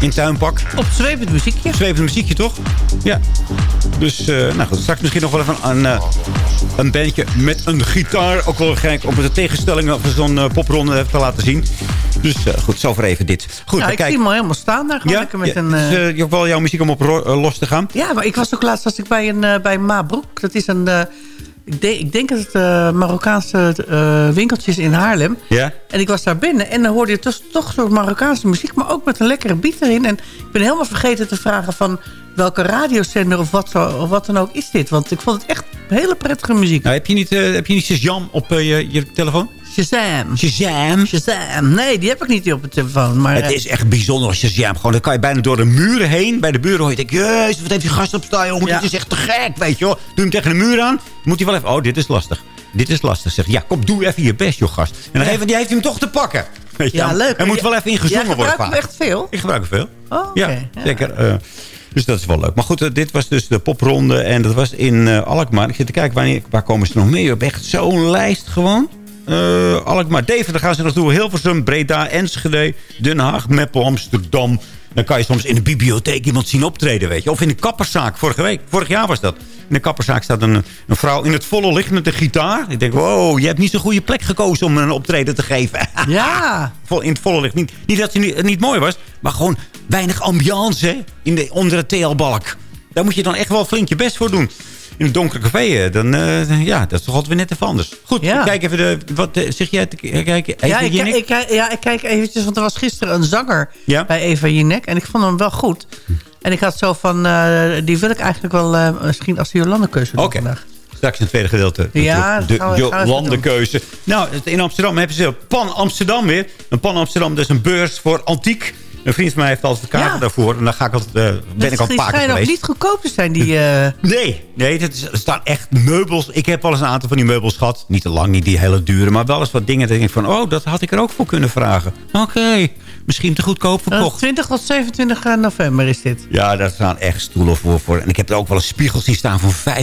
In tuinpak. Op zwevend muziekje. Zwevend muziekje, toch? Ja. Dus, eh, nou goed. Straks misschien nog wel even een, eh, een bandje met een gitaar. Ook wel gek om de tegenstellingen van zo'n eh, popronde te laten zien. Dus goed, zover even dit. Goed, dan ik kijk. zie hem al helemaal staan daar. Gewoon Ja, lekker met ja, een... dus, je hebt wel jouw muziek om op los te gaan. Ja, maar ik was ook laatst als ik bij, een, bij Mabroek. Dat is een... ik, denk, ik denk dat het eh, Marokkaanse eh, winkeltjes in Haarlem. Ja? En ik was daar binnen en dan hoorde je dus toch zo'n Marokkaanse muziek... maar ook met een lekkere beat erin. En ik ben helemaal vergeten te vragen van... welke radiozender of wat, zo, of wat dan ook is dit. Want ik vond het echt hele prettige muziek. Nou, heb je niet, eh, heb je niet Shazam op je, je telefoon? Shazam. Shazam. Shazam. Nee, die heb ik niet op de telefoon. Maar, Het eh, is echt bijzonder als Shazam. Gewoon, dan kan je bijna door de muren heen. Bij de buren hoor je denk, jezus, wat heeft die gast op staan, jongen. Ja. Dit is echt te gek, weet je hoor. Doe hem tegen de muur aan. Moet hij wel even, oh, dit is lastig. Dit is lastig. Zeg, ja, kom, doe even je best, joh, gast. En dan heeft, die heeft hij hem toch te pakken. Weet je, Ja, leuk. Er moet wel even in gezongen Jij worden. hem vaak. echt veel? Ik gebruik hem veel. Oh. Ja, zeker. eh, dus dat is wel leuk. Maar goed, eh, dit was dus de popronde. En dat was in eh, Alkmaar. Ik zit te kijken, wanneer, waar komen ze nog mee op? Echt zo'n lijst gewoon. Eh Alkmaar, Deventer gaan ze naartoe. Hilversum, Breda, Enschede, Den Haag, Meppel, Amsterdam. Dan kan je soms in de bibliotheek iemand zien optreden, weet je. Of in de kapperszaak, vorige week. Vorig jaar was dat. In de kapperszaak staat een, een vrouw in het volle licht met een gitaar. Ik denk, wow, je hebt niet zo'n goede plek gekozen om een optreden te geven. Ja. In het volle licht. Niet, niet dat het niet, niet mooi was, maar gewoon weinig ambiance hè, in de, onder de TL-balk. Daar moet je dan echt wel flink je best voor doen. In een donker café, eh, dan, eh, ja, dat is toch altijd weer net even anders. Goed, Ja. kijk even, de, wat eh, zeg jij te k- kijken? Even Ja ik, Jinek? ik, ik- ja, ik kijk eventjes, want er was gisteren een zanger Ja? bij Eva Jinek. En ik vond hem wel goed. En ik had zo van, die wil ik eigenlijk wel misschien als de Jolande-keuze doen vandaag. Straks in het tweede gedeelte. De- Ja, de, landenkeuze. Nou, in Amsterdam hebben ze Pan Amsterdam weer. Een Pan Amsterdam, dat is een beurs voor antiek. Een vriend van mij heeft altijd de kaarten Ja. daarvoor. En dan ga ik altijd, eh, ben ik al een paar keer geweest. niet goedkoop te zijn, die... eh, Nee, nee dat is, er staan echt meubels. Ik heb wel eens een aantal van die meubels gehad. Niet te lang, niet die hele dure. Maar wel eens wat dingen dat ik denk van... Oh, dat had ik er ook voor kunnen vragen. Oké, misschien te goedkoop eh, verkocht. 20 tot 27 november is dit. Ja, daar staan echt stoelen voor, voor. En ik heb er ook wel een spiegels die staan voor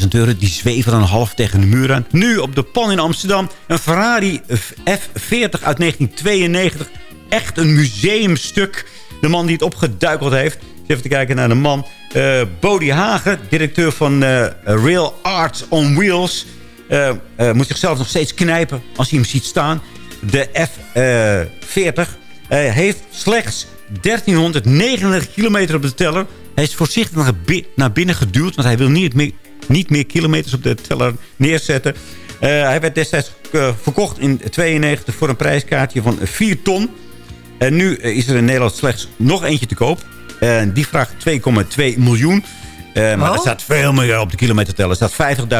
50.000 euro. Die zweven dan half tegen de muur aan. Nu op de Pan in Amsterdam. Een Ferrari F40 uit 1992. Echt een museumstuk. De man die het opgeduikeld heeft. Even te kijken naar de man. Eh Bodie Hagen, directeur van eh, Real Arts on Wheels. eh, moet zichzelf nog steeds knijpen als hij hem ziet staan. De F40 eh, heeft slechts 1339 kilometer op de teller. Hij is voorzichtig naar, bi- naar binnen geduwd. Want hij wil niet meer, niet meer kilometers op de teller neerzetten. Hij werd destijds verkocht in 92 voor een prijskaartje van 4 ton. En nu eh, is er in Nederland slechts nog eentje te koop. En die vraagt 2,2 miljoen. Eh, maar Oh. er staat veel meer op de kilometerteller. Er staat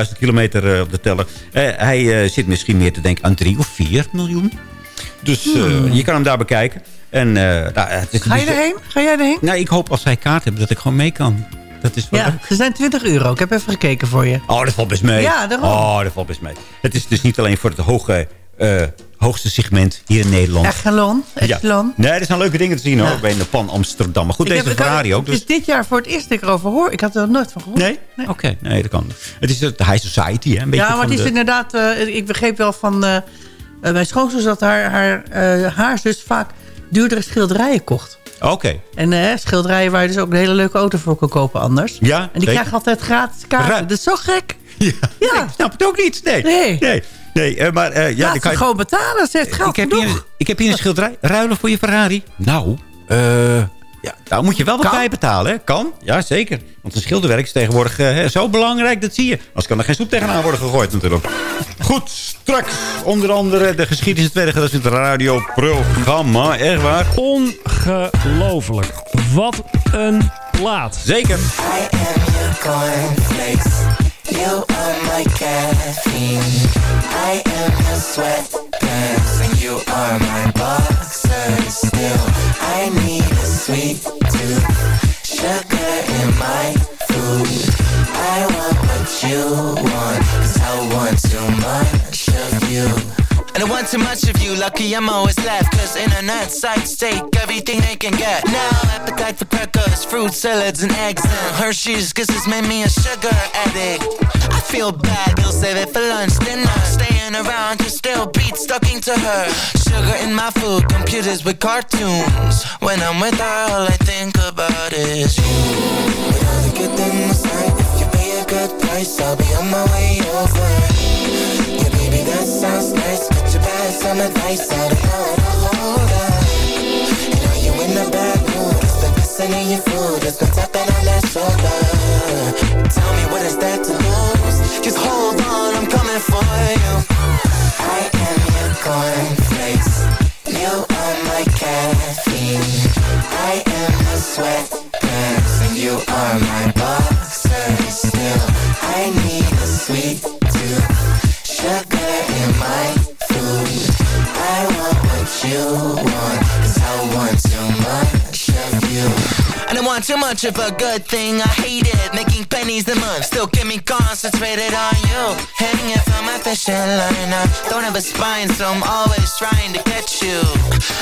50.000 kilometer eh, op de teller. Hij zit misschien meer te denken aan 3 of 4 miljoen. Dus eh, je kan hem daar bekijken. En, nou, het is Ga je erheen? Ga jij erheen? Nou, ik hoop als zij kaart hebben dat ik gewoon mee kan. Dat is wel Ja, leuk. ze zijn 20 euro. Ik heb even gekeken voor je. Oh, dat valt best mee. Ja, daarom. Oh, dat valt best mee. Het is dus niet alleen voor het hoge eh, hoogste segment hier in Nederland. Echelon. Echelon. Nee, er zijn leuke dingen te zien hoor, Ja. bij de Pan Amsterdam. Maar goed, Ik deze Ferrari ook. Het Dus... is dit jaar voor het eerst dat ik erover hoor. Ik had er nooit van gehoord. Nee? Oké, nee, dat kan. Het is de High Society, hè? Een beetje Ja, maar het is de... inderdaad... eh, ik begreep wel van eh, mijn schoonzus dat haar, haar, haar zus vaak duurdere schilderijen kocht. Oké. En schilderijen waar je dus ook een hele leuke auto voor kan kopen anders. Ja, En die krijgen altijd gratis kaarten. Dat is zo gek. Ja, Ik snap het ook niet. Nee. Nee. Nee, nee eh, maar eh, ja, Laat kan je... gewoon betalen. Ze heeft geld ik, heb genoeg. hier, ik heb hier een schilderij. Ruilen voor je Ferrari? Nou, eh... ja, daar moet je wel wat bij betalen, hè? Kan, ja, zeker. Want een schilderwerk is tegenwoordig eh, zo belangrijk, dat zie je. Als kan er geen soep tegenaan worden gegooid natuurlijk. Goed, straks onder andere de geschiedenis het gedeelte van het radioprogramma. Echt waar? Ongelooflijk. Wat een plaat. Zeker. cornflakes. You are my caffeine. I am your sweatpants, too much of you, lucky I'm always left. Cause internet sites take everything they can get. Now appetite for crackers, fruit salads and eggs And Hershey's kisses made me a sugar addict. I feel bad, they'll save it for lunch, dinner. Staying around to still beat talking to her. Sugar in my food, computers with cartoons. When I'm with her, all I think about is you. With all the good things if you pay a good price I'll be on my way over that sounds nice. Could you pass some advice? Know how to hold up. And are you in a bad mood? It's been missing in your food. It's been tapping on that shoulder. Tell me what is that to lose? Just hold on, I'm coming for you. I am your cornflakes. You are my caffeine. I am your sweatpants. And you are my boxers. Still, I need my food. I want what you want. Cause I want too much of you. I don't want too much of a good thing. I hate it. Making pennies a month. Still get me concentrated on you. Hanging from my fishing line. I don't have a spine, so I'm always trying to get you.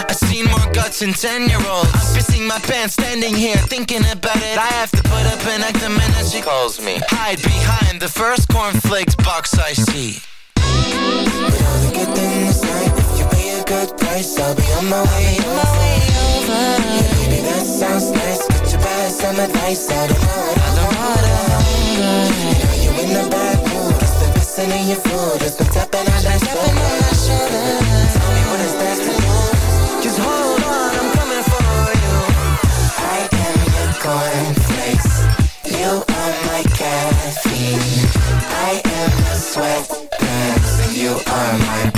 I've seen more guts than 10 year olds. I'm pissing my pants standing here thinking about it. I have to put up an act the minute she calls me. Hide behind the first cornflakes box I see. With all the good things like if you pay a good price, I'll be on my way over. Yeah, baby, that sounds nice. Could you in bad mood? It's food. It's been tapping on that shoulder. Tell me what is that my boxers.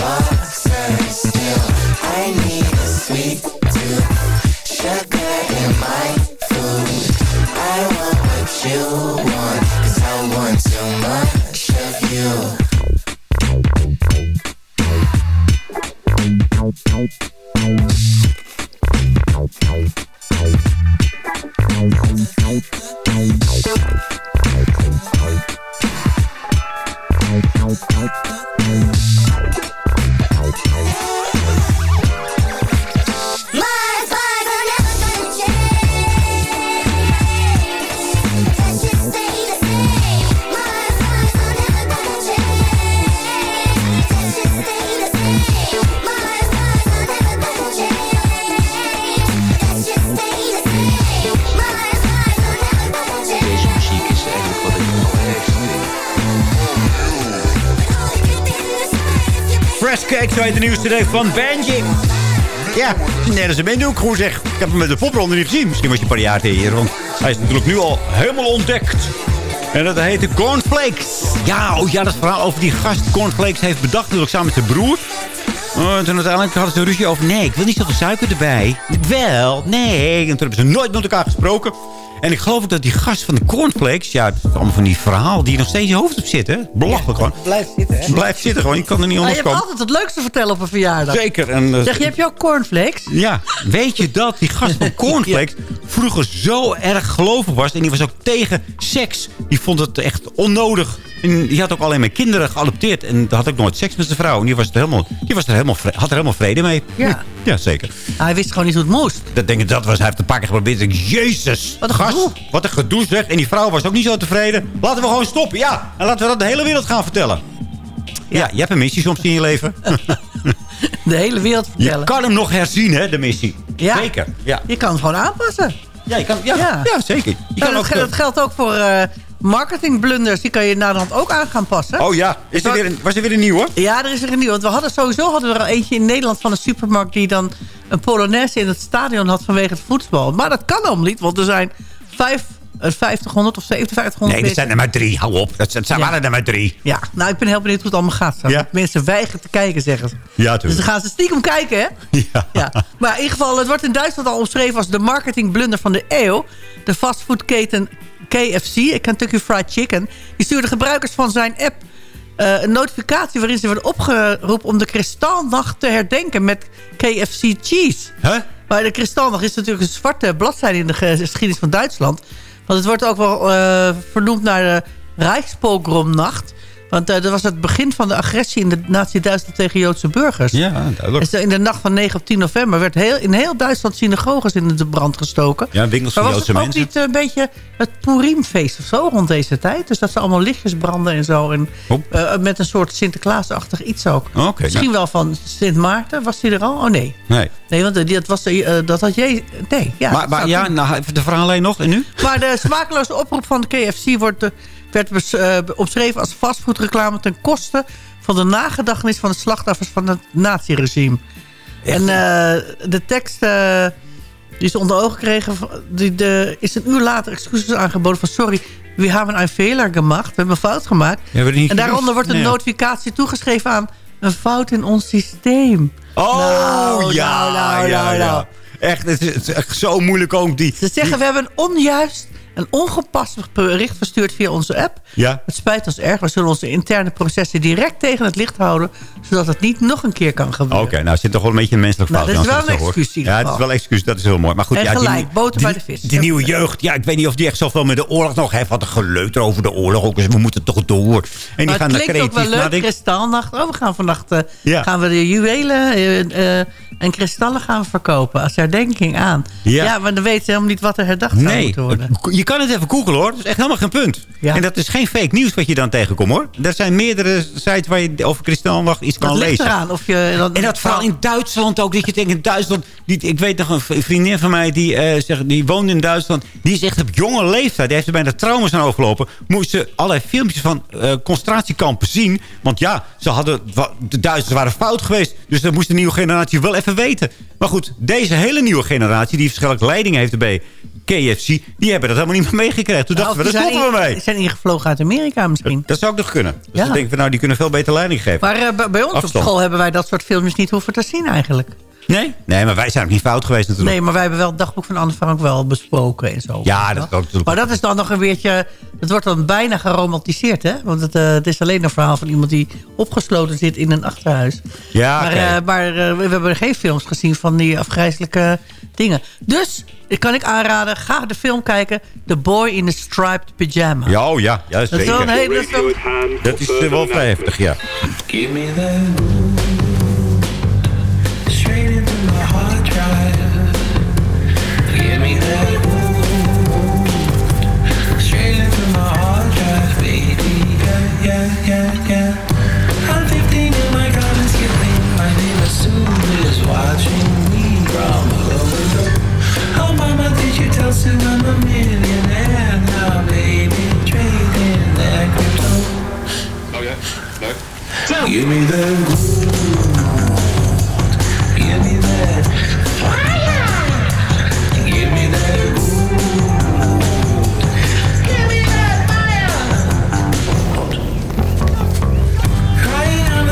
Van Benji. Ja, als een gewoon zeg. Ik heb hem met de popronde niet gezien. Misschien was je een paar jaar hier, want hij is natuurlijk nu al helemaal ontdekt. En dat heet de Cornflakes. Ja, oh ja, dat verhaal over die gast Cornflakes heeft bedacht natuurlijk samen met zijn broer. En toen uiteindelijk hadden ze een ruzie over... nee, ik wil niet zoveel suiker erbij. Wel, nee. En toen hebben ze nooit met elkaar gesproken. En ik geloof ook dat die gast van de cornflakes... Ja, het is allemaal van die verhaal die nog steeds in je hoofd op zit, hè? Belachelijk gewoon. Blijf zitten, hè? Blijf zitten gewoon, je kan er niet Maar onder je hebt komen. altijd het leukste vertellen op een verjaardag. Zeker. En, eh, Zeg, je hebt jouw cornflakes? Ja, weet je dat die gast van Cornflakes vroeger zo erg gelovig was... en die was ook tegen seks. Die vond het echt onnodig. En die had ook alleen maar kinderen geadopteerd... en had ook nooit seks met zijn vrouw. En die, was er helemaal, die was er helemaal, vre- had er helemaal vrede mee. Ja. Ja, zeker. Hij wist gewoon niet hoe het moest. Dat denk ik, dat was, hij heeft een paar keer geprobeerd. Ik, denk, Jezus, Wat een gast, wat een gedoe zeg. En die vrouw was ook niet zo tevreden. Laten we gewoon stoppen, ja. En laten we dat de hele wereld gaan vertellen. Ja, je hebt een missie soms in je leven. De hele wereld Je vertellen. kan hem nog herzien, hè, de missie. Ja. Zeker, ja. Je kan het gewoon aanpassen. Ja, je kan, ja, ja. zeker. Je kan dat, ook, geldt- eh, dat geldt ook voor eh marketingblunders. Die kan je naderhand ook aan gaan passen. Oh ja, is er weer een, was er weer een nieuwe? Ja, er is er een nieuw. Want we hadden sowieso hadden we er al eentje in Nederland van een supermarkt... die dan een Polonaise in het stadion had vanwege het voetbal. Maar dat kan allemaal niet, want er zijn vijf, eh, 5000 of 5700 Nee, er zijn er maar drie. Hou op. Dat, Ja. waren er maar drie. Ja, nou, ik ben heel benieuwd hoe het allemaal gaat. Ja. Mensen weigeren te kijken, zeggen ze. Ja, Dus dan gaan ze stiekem kijken, hè? Ja. Maar in ieder geval, het wordt in Duitsland al omschreven als de marketingblunder van de eeuw. De fastfoodketen KFC, Kentucky Fried Chicken... die stuurde gebruikers van zijn app eh, een notificatie... waarin ze worden opgeroepen om de kristalnacht te herdenken met KFC Cheese. Huh? Maar de kristalnacht is natuurlijk een zwarte bladzijde in de ge- geschiedenis van Duitsland. Want het wordt ook wel eh, vernoemd naar de Rijkspogromnacht... Want eh, dat was het begin van de agressie in de Nazi-Duitsland tegen Joodse burgers. Ja, duidelijk. En zo in de nacht van 9 op 10 november werd heel, in heel Duitsland synagoges in de brand gestoken. Ja, winkels maar van was Joodse het ook mensen. niet eh, een beetje het Purimfeest of zo rond deze tijd? Dus dat ze allemaal lichtjes branden en zo. En, met een soort Sinterklaasachtig iets ook. Oké, Misschien nou. wel van Sint Maarten. Was die er al? Oh nee. Nee. Nee, want eh, dat, was, eh, dat had je... Nee, ja. maar maar ja, nou, de verhaallijn nog. En nu? Maar de smakeloze oproep van de KFC wordt, eh, werd bes- eh, omschreven als fastfoodreclame ten koste van de nagedachtenis van de slachtoffers van het naziregime. En eh, de tekst eh, die ze onder ogen kregen, die, de, is een uur later excuses aangeboden van sorry, we hebben een Fehler gemacht, we hebben een fout gemaakt. Ja, en daaronder wordt een Nee. notificatie toegeschreven aan een fout in ons systeem. Oh, Nou, ja, nou, nou, ja, nou, ja. nou. Echt, het is, het is echt zo moeilijk om die... Ze zeggen, we hebben een onjuist en ongepast bericht verstuurd via onze app. Ja. Het spijt ons erg. We zullen onze interne processen direct tegen het licht houden... zodat het niet nog een keer kan Oké, gebeuren. nou zit toch wel een beetje een menselijk Nou, fout. dat is wel een excuus Ja, het is wel een excuus, dat is heel mooi. Maar goed, En ja, die- gelijk, boter die, bij de vis. Die nieuwe jeugd, ja, ik weet niet of die echt zoveel met de oorlog nog heeft. Wat een geleuter over de oorlog. Ook, dus we moeten toch door. En die gaan het daar klinkt ook wel creatief leuk. Oh, we gaan vannacht eh, Ja. gaan we de juwelen eh, eh, en kristallen gaan verkopen... als herdenking aan. Ja. Ja, maar dan weten ze helemaal niet wat er herdacht zou moeten worden. je kan het even googlen hoor. Dat is echt helemaal geen punt. Ja. En dat is geen fake nieuws wat je dan tegenkomt hoor. Er zijn meerdere sites waar je over kristalnacht iets kan Dat lezen. eraan of je... Dan, En dat vooral in Duitsland ook. Dat je denkt in Duitsland. Die, ik weet nog een vriendin van mij. Die, zegt, die woont in Duitsland. Die is echt op jonge leeftijd. Die heeft er bijna trauma's aan overgelopen. Moest ze allerlei filmpjes van eh, concentratiekampen zien. Want ja, ze hadden, de Duitsers waren fout geweest. Dus dat moest de nieuwe generatie wel even weten. Maar goed, deze hele nieuwe generatie. Die waarschijnlijk leiding heeft bij KFC. Die hebben dat helemaal niet meer meegekregen. Toen dachten Nou, we, die dat stoppen we mee. zijn ingevlogen uit Amerika misschien. Dat zou ook nog kunnen. Dus Ja. dan denken we, nou, die kunnen veel beter leiding geven. Maar eh, bij- bij ons Afstand. op school hebben wij dat soort filmpjes niet hoeven te zien eigenlijk. Nee? Nee, maar wij zijn ook niet fout geweest natuurlijk. Nee, maar wij hebben wel het dagboek van Anne Frank wel besproken en zo. Ja, dat ook natuurlijk. Maar dat is dan nog een beetje... Het wordt dan bijna geromantiseerd, hè? Want het, eh, het is alleen een verhaal van iemand die opgesloten zit in een achterhuis. Ja, maar oké. eh, maar eh, we hebben geen films gezien van die afgrijzelijke dingen. Dus, ik kan ik aanraden, ga de film kijken. The Boy in the Striped Pyjama. Ja, oh ja, ja Dat is zeker. wel een hele... Dat is wel- Dat is eh, wel vrij heftig, ja. Give me that Oh yeah, no. So, give me that gold, give me that fire, give me that gold, give me that fire. Crying on.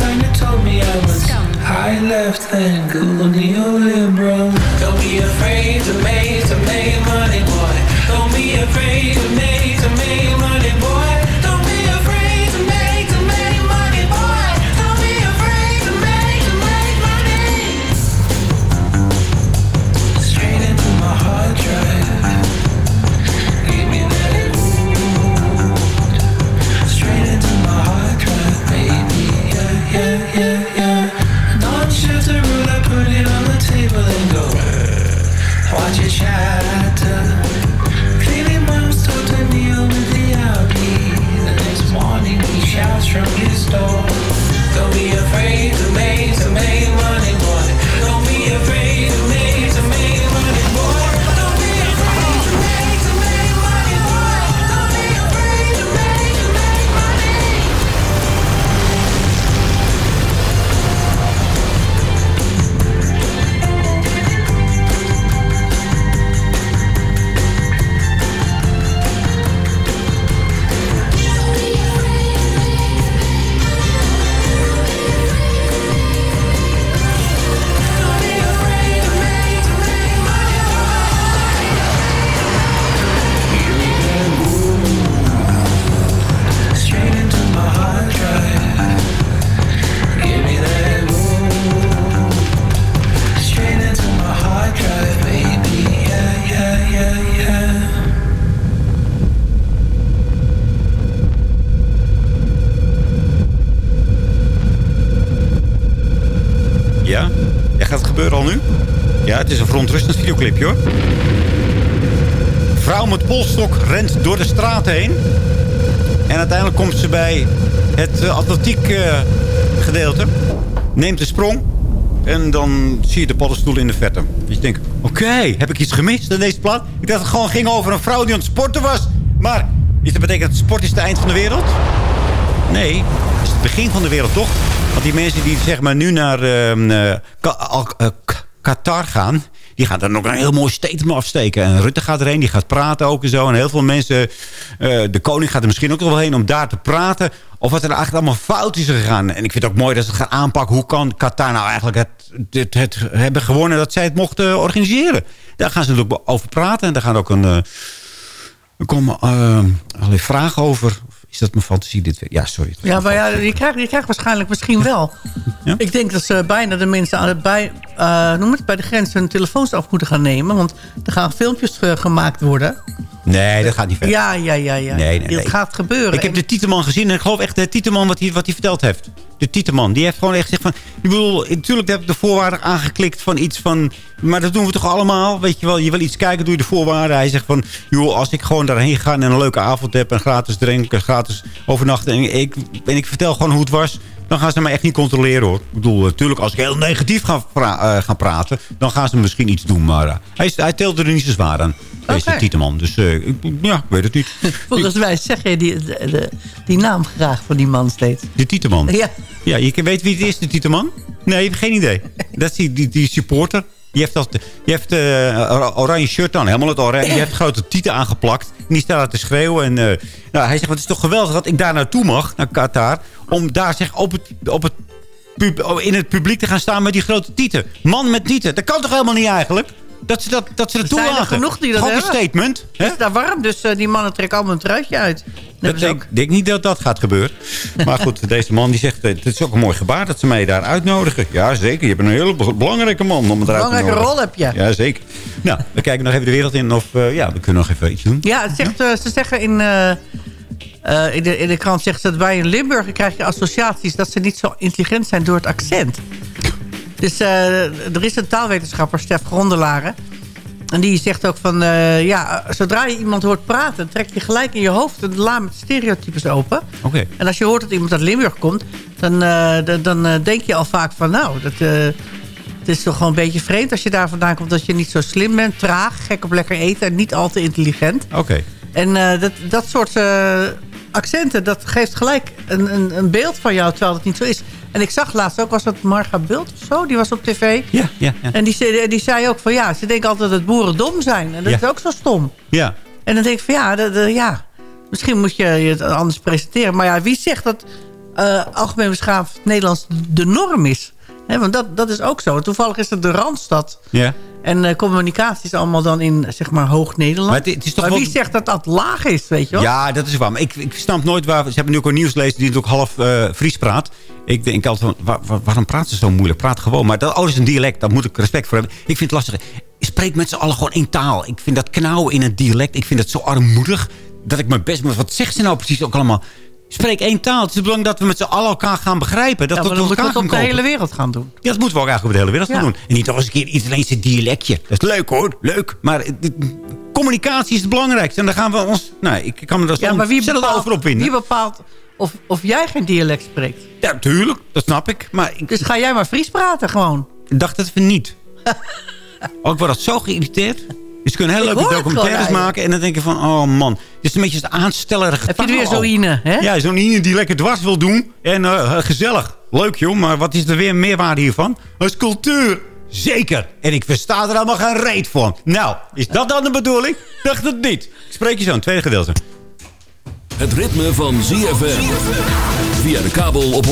last you told me I was high left and colonial liberal. Don't be afraid to make, to make money. Vrouw met polstok rent door de straat heen. En uiteindelijk komt ze bij het eh, atletiek eh, gedeelte. Neemt een sprong. En dan zie je de paddenstoel in de verte. Dus je denkt, oké, heb ik iets gemist in deze plaat? Ik dacht het gewoon ging over een vrouw die aan het sporten was. Maar is dat betekent dat sport is het eind van de wereld? Nee, het is het begin van de wereld toch? Want die mensen die zeg maar nu naar ehm, eh, Qatar gaan... die gaan dan ook een heel mooi statement afsteken. En Rutte gaat erheen, die gaat praten ook en zo. En heel veel mensen... eh, de koning gaat er misschien ook nog wel heen om daar te praten... of wat er eigenlijk allemaal fout is gegaan. En ik vind het ook mooi dat ze het gaan aanpakken. Hoe kan Qatar nou eigenlijk het, het, het hebben gewonnen... dat zij het mochten organiseren? Daar gaan ze natuurlijk over praten. En daar gaan ook een... eh, er komen eh, allerlei vragen over. Is dat mijn fantasie? Dit? Ja, sorry. Ja, maar ja, je krijgt, je krijgt waarschijnlijk misschien wel. Ik denk dat ze bijna de mensen aan het bij, eh, noem het, bij de grens hun telefoons af moeten gaan nemen. Want er gaan filmpjes gemaakt worden. Nee, dat gaat niet verder. Ja, ja, ja. ja. Nee, nee, Dat nee. gaat gebeuren. Ik heb de Tieteman gezien en ik geloof echt de Tieteman wat hij, wat hij verteld heeft. De Tieteman, die heeft gewoon echt gezegd van... Ik bedoel, natuurlijk heb ik de voorwaarden aangeklikt van iets van... Maar dat doen we toch allemaal? Weet je wel, je wil iets kijken, doe je de voorwaarden. Hij zegt van, joh, als ik gewoon daarheen ga en een leuke avond heb... en gratis drinken, gratis overnachten... en ik, en ik vertel gewoon hoe het was... dan gaan ze mij echt niet controleren, hoor. Ik bedoel, natuurlijk, als ik heel negatief ga, pra- eh, ga praten... dan gaan ze misschien iets doen, maar eh, hij, hij er niet zo zwaar aan. Deze Oké. Tieteman. Dus eh, ik- ja, ik weet het niet. Volgens mij zeg je die, de- de- die naam graag van die man steeds. De Tieteman. Ja. Ja, je weet wie het is, de Tieteman? Nee, ik heb geen idee. Dat is die, die, die supporter. Die heeft, dat, die heeft eh, oranje shirt aan, helemaal het oranje. Die heeft grote tieten aangeplakt. En die staat te schreeuwen. En, eh, nou, hij zegt, het is toch geweldig dat ik daar naartoe mag, naar Qatar. Om daar zeg, op het, op het, in het publiek te gaan staan met die grote tieten. Man met tieten. Dat kan toch helemaal niet eigenlijk? Dat ze, dat, dat ze dat Er zijn er genoeg die dat Gewoon een hebben. statement. Het is daar warm, dus eh, die mannen trekken allemaal een truitje uit. Ik denk, denk niet dat dat gaat gebeuren. Maar goed, deze man die zegt... eh, Het is ook een mooi gebaar dat ze mij daar uitnodigen. Ja, zeker. Je hebt een hele be- belangrijke man om het eruit te Belangrijke nodigen. rol heb je. Ja, zeker. Nou, we kijken nog even de wereld in. Of eh, ja, we kunnen nog even iets doen. Ja, het zegt, ze zeggen in, in, de, in de krant zeggen ze dat bij een Limburger krijg je associaties dat ze niet zo intelligent zijn door het accent. Dus eh, er is een taalwetenschapper, Stef Grondelaren. En die zegt ook van, eh, ja, zodra je iemand hoort praten... trek je gelijk in je hoofd een la met stereotypes open. Oké. En als je hoort dat iemand uit Limburg komt... dan, eh, dan, denk je al vaak van, nou, dat, het is toch gewoon een beetje vreemd... als je daar vandaan komt dat je niet zo slim bent, traag, gek op lekker eten... en niet al te intelligent. Oké. En dat, dat soort accenten, dat geeft gelijk een, een, een beeld van jou, terwijl het niet zo is. En ik zag laatst ook, was dat Marga Bult of zo? Die was op tv. Ja, ja, ja. En die, zei- die zei ook van, ja, ze denken altijd dat boeren dom zijn. En dat Ja. is ook zo stom. Ja. En dan denk ik van, ja, de, de- ja misschien moet je het anders presenteren. Maar ja, wie zegt dat eh, algemeen beschaafd Nederlands de norm is? Want dat, dat is ook zo. Toevallig is het de Randstad. Ja. En eh, communicatie is allemaal dan in, zeg maar, hoog Nederland. Maar het- het is toch maar wel- wie zegt dat dat laag is, weet je wel? Ja, dat is waar. Maar ik, ik snap nooit waar... Ze hebben nu ook een nieuwslezer die ook half eh, Fries praat. Ik denk altijd van, waar- waar- waarom praat ze zo moeilijk? Praat gewoon. Maar dat, oh, dat is een dialect. Daar moet ik respect voor hebben. Ik vind het lastig. Spreek met z'n allen gewoon één taal. Ik vind dat knauwen in een dialect. Ik vind het zo armoedig. Dat ik mijn best moet... Wat zegt ze nou precies ook allemaal? Spreek één taal. Het is belangrijk dat we met z'n allen elkaar gaan begrijpen. Dat Ja, we we elkaar het op de hele wereld gaan doen. Ja, dat moeten we ook eigenlijk over de hele wereld gaan doen. En niet nog eens een keer zijn dialectje. Dat is leuk hoor, leuk. Maar eh, communicatie is het belangrijkste. En dan gaan we ons... Nou, ik kan me daar Ja, maar wie bepaalt, over wie bepaalt of, of jij geen dialect spreekt? Ja, tuurlijk. Dat snap ik. Maar ik Dus ga jij maar Fries praten gewoon. dacht het even niet. oh, ik word dat zo geïrriteerd. Dus ze kunnen heel Ik leuke documentaires maken. En dan denk je van, oh man. Dit is een beetje het aanstellerige Heb je er weer taal. zo Ine, hè? Ja, zo'n Ine die lekker dwars wil doen. En eh, gezellig. Leuk joh, maar wat is er weer meerwaarde hiervan? Dat is cultuur. Zeker. En ik versta er allemaal geen reet van. Nou, is dat dan de bedoeling? Dacht het niet. Ik spreek je zo, een tweede gedeelte. Het ritme van ZFM. Via de kabel op 104.5.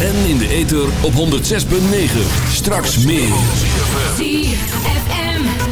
En in de ether op 106.9. Straks meer.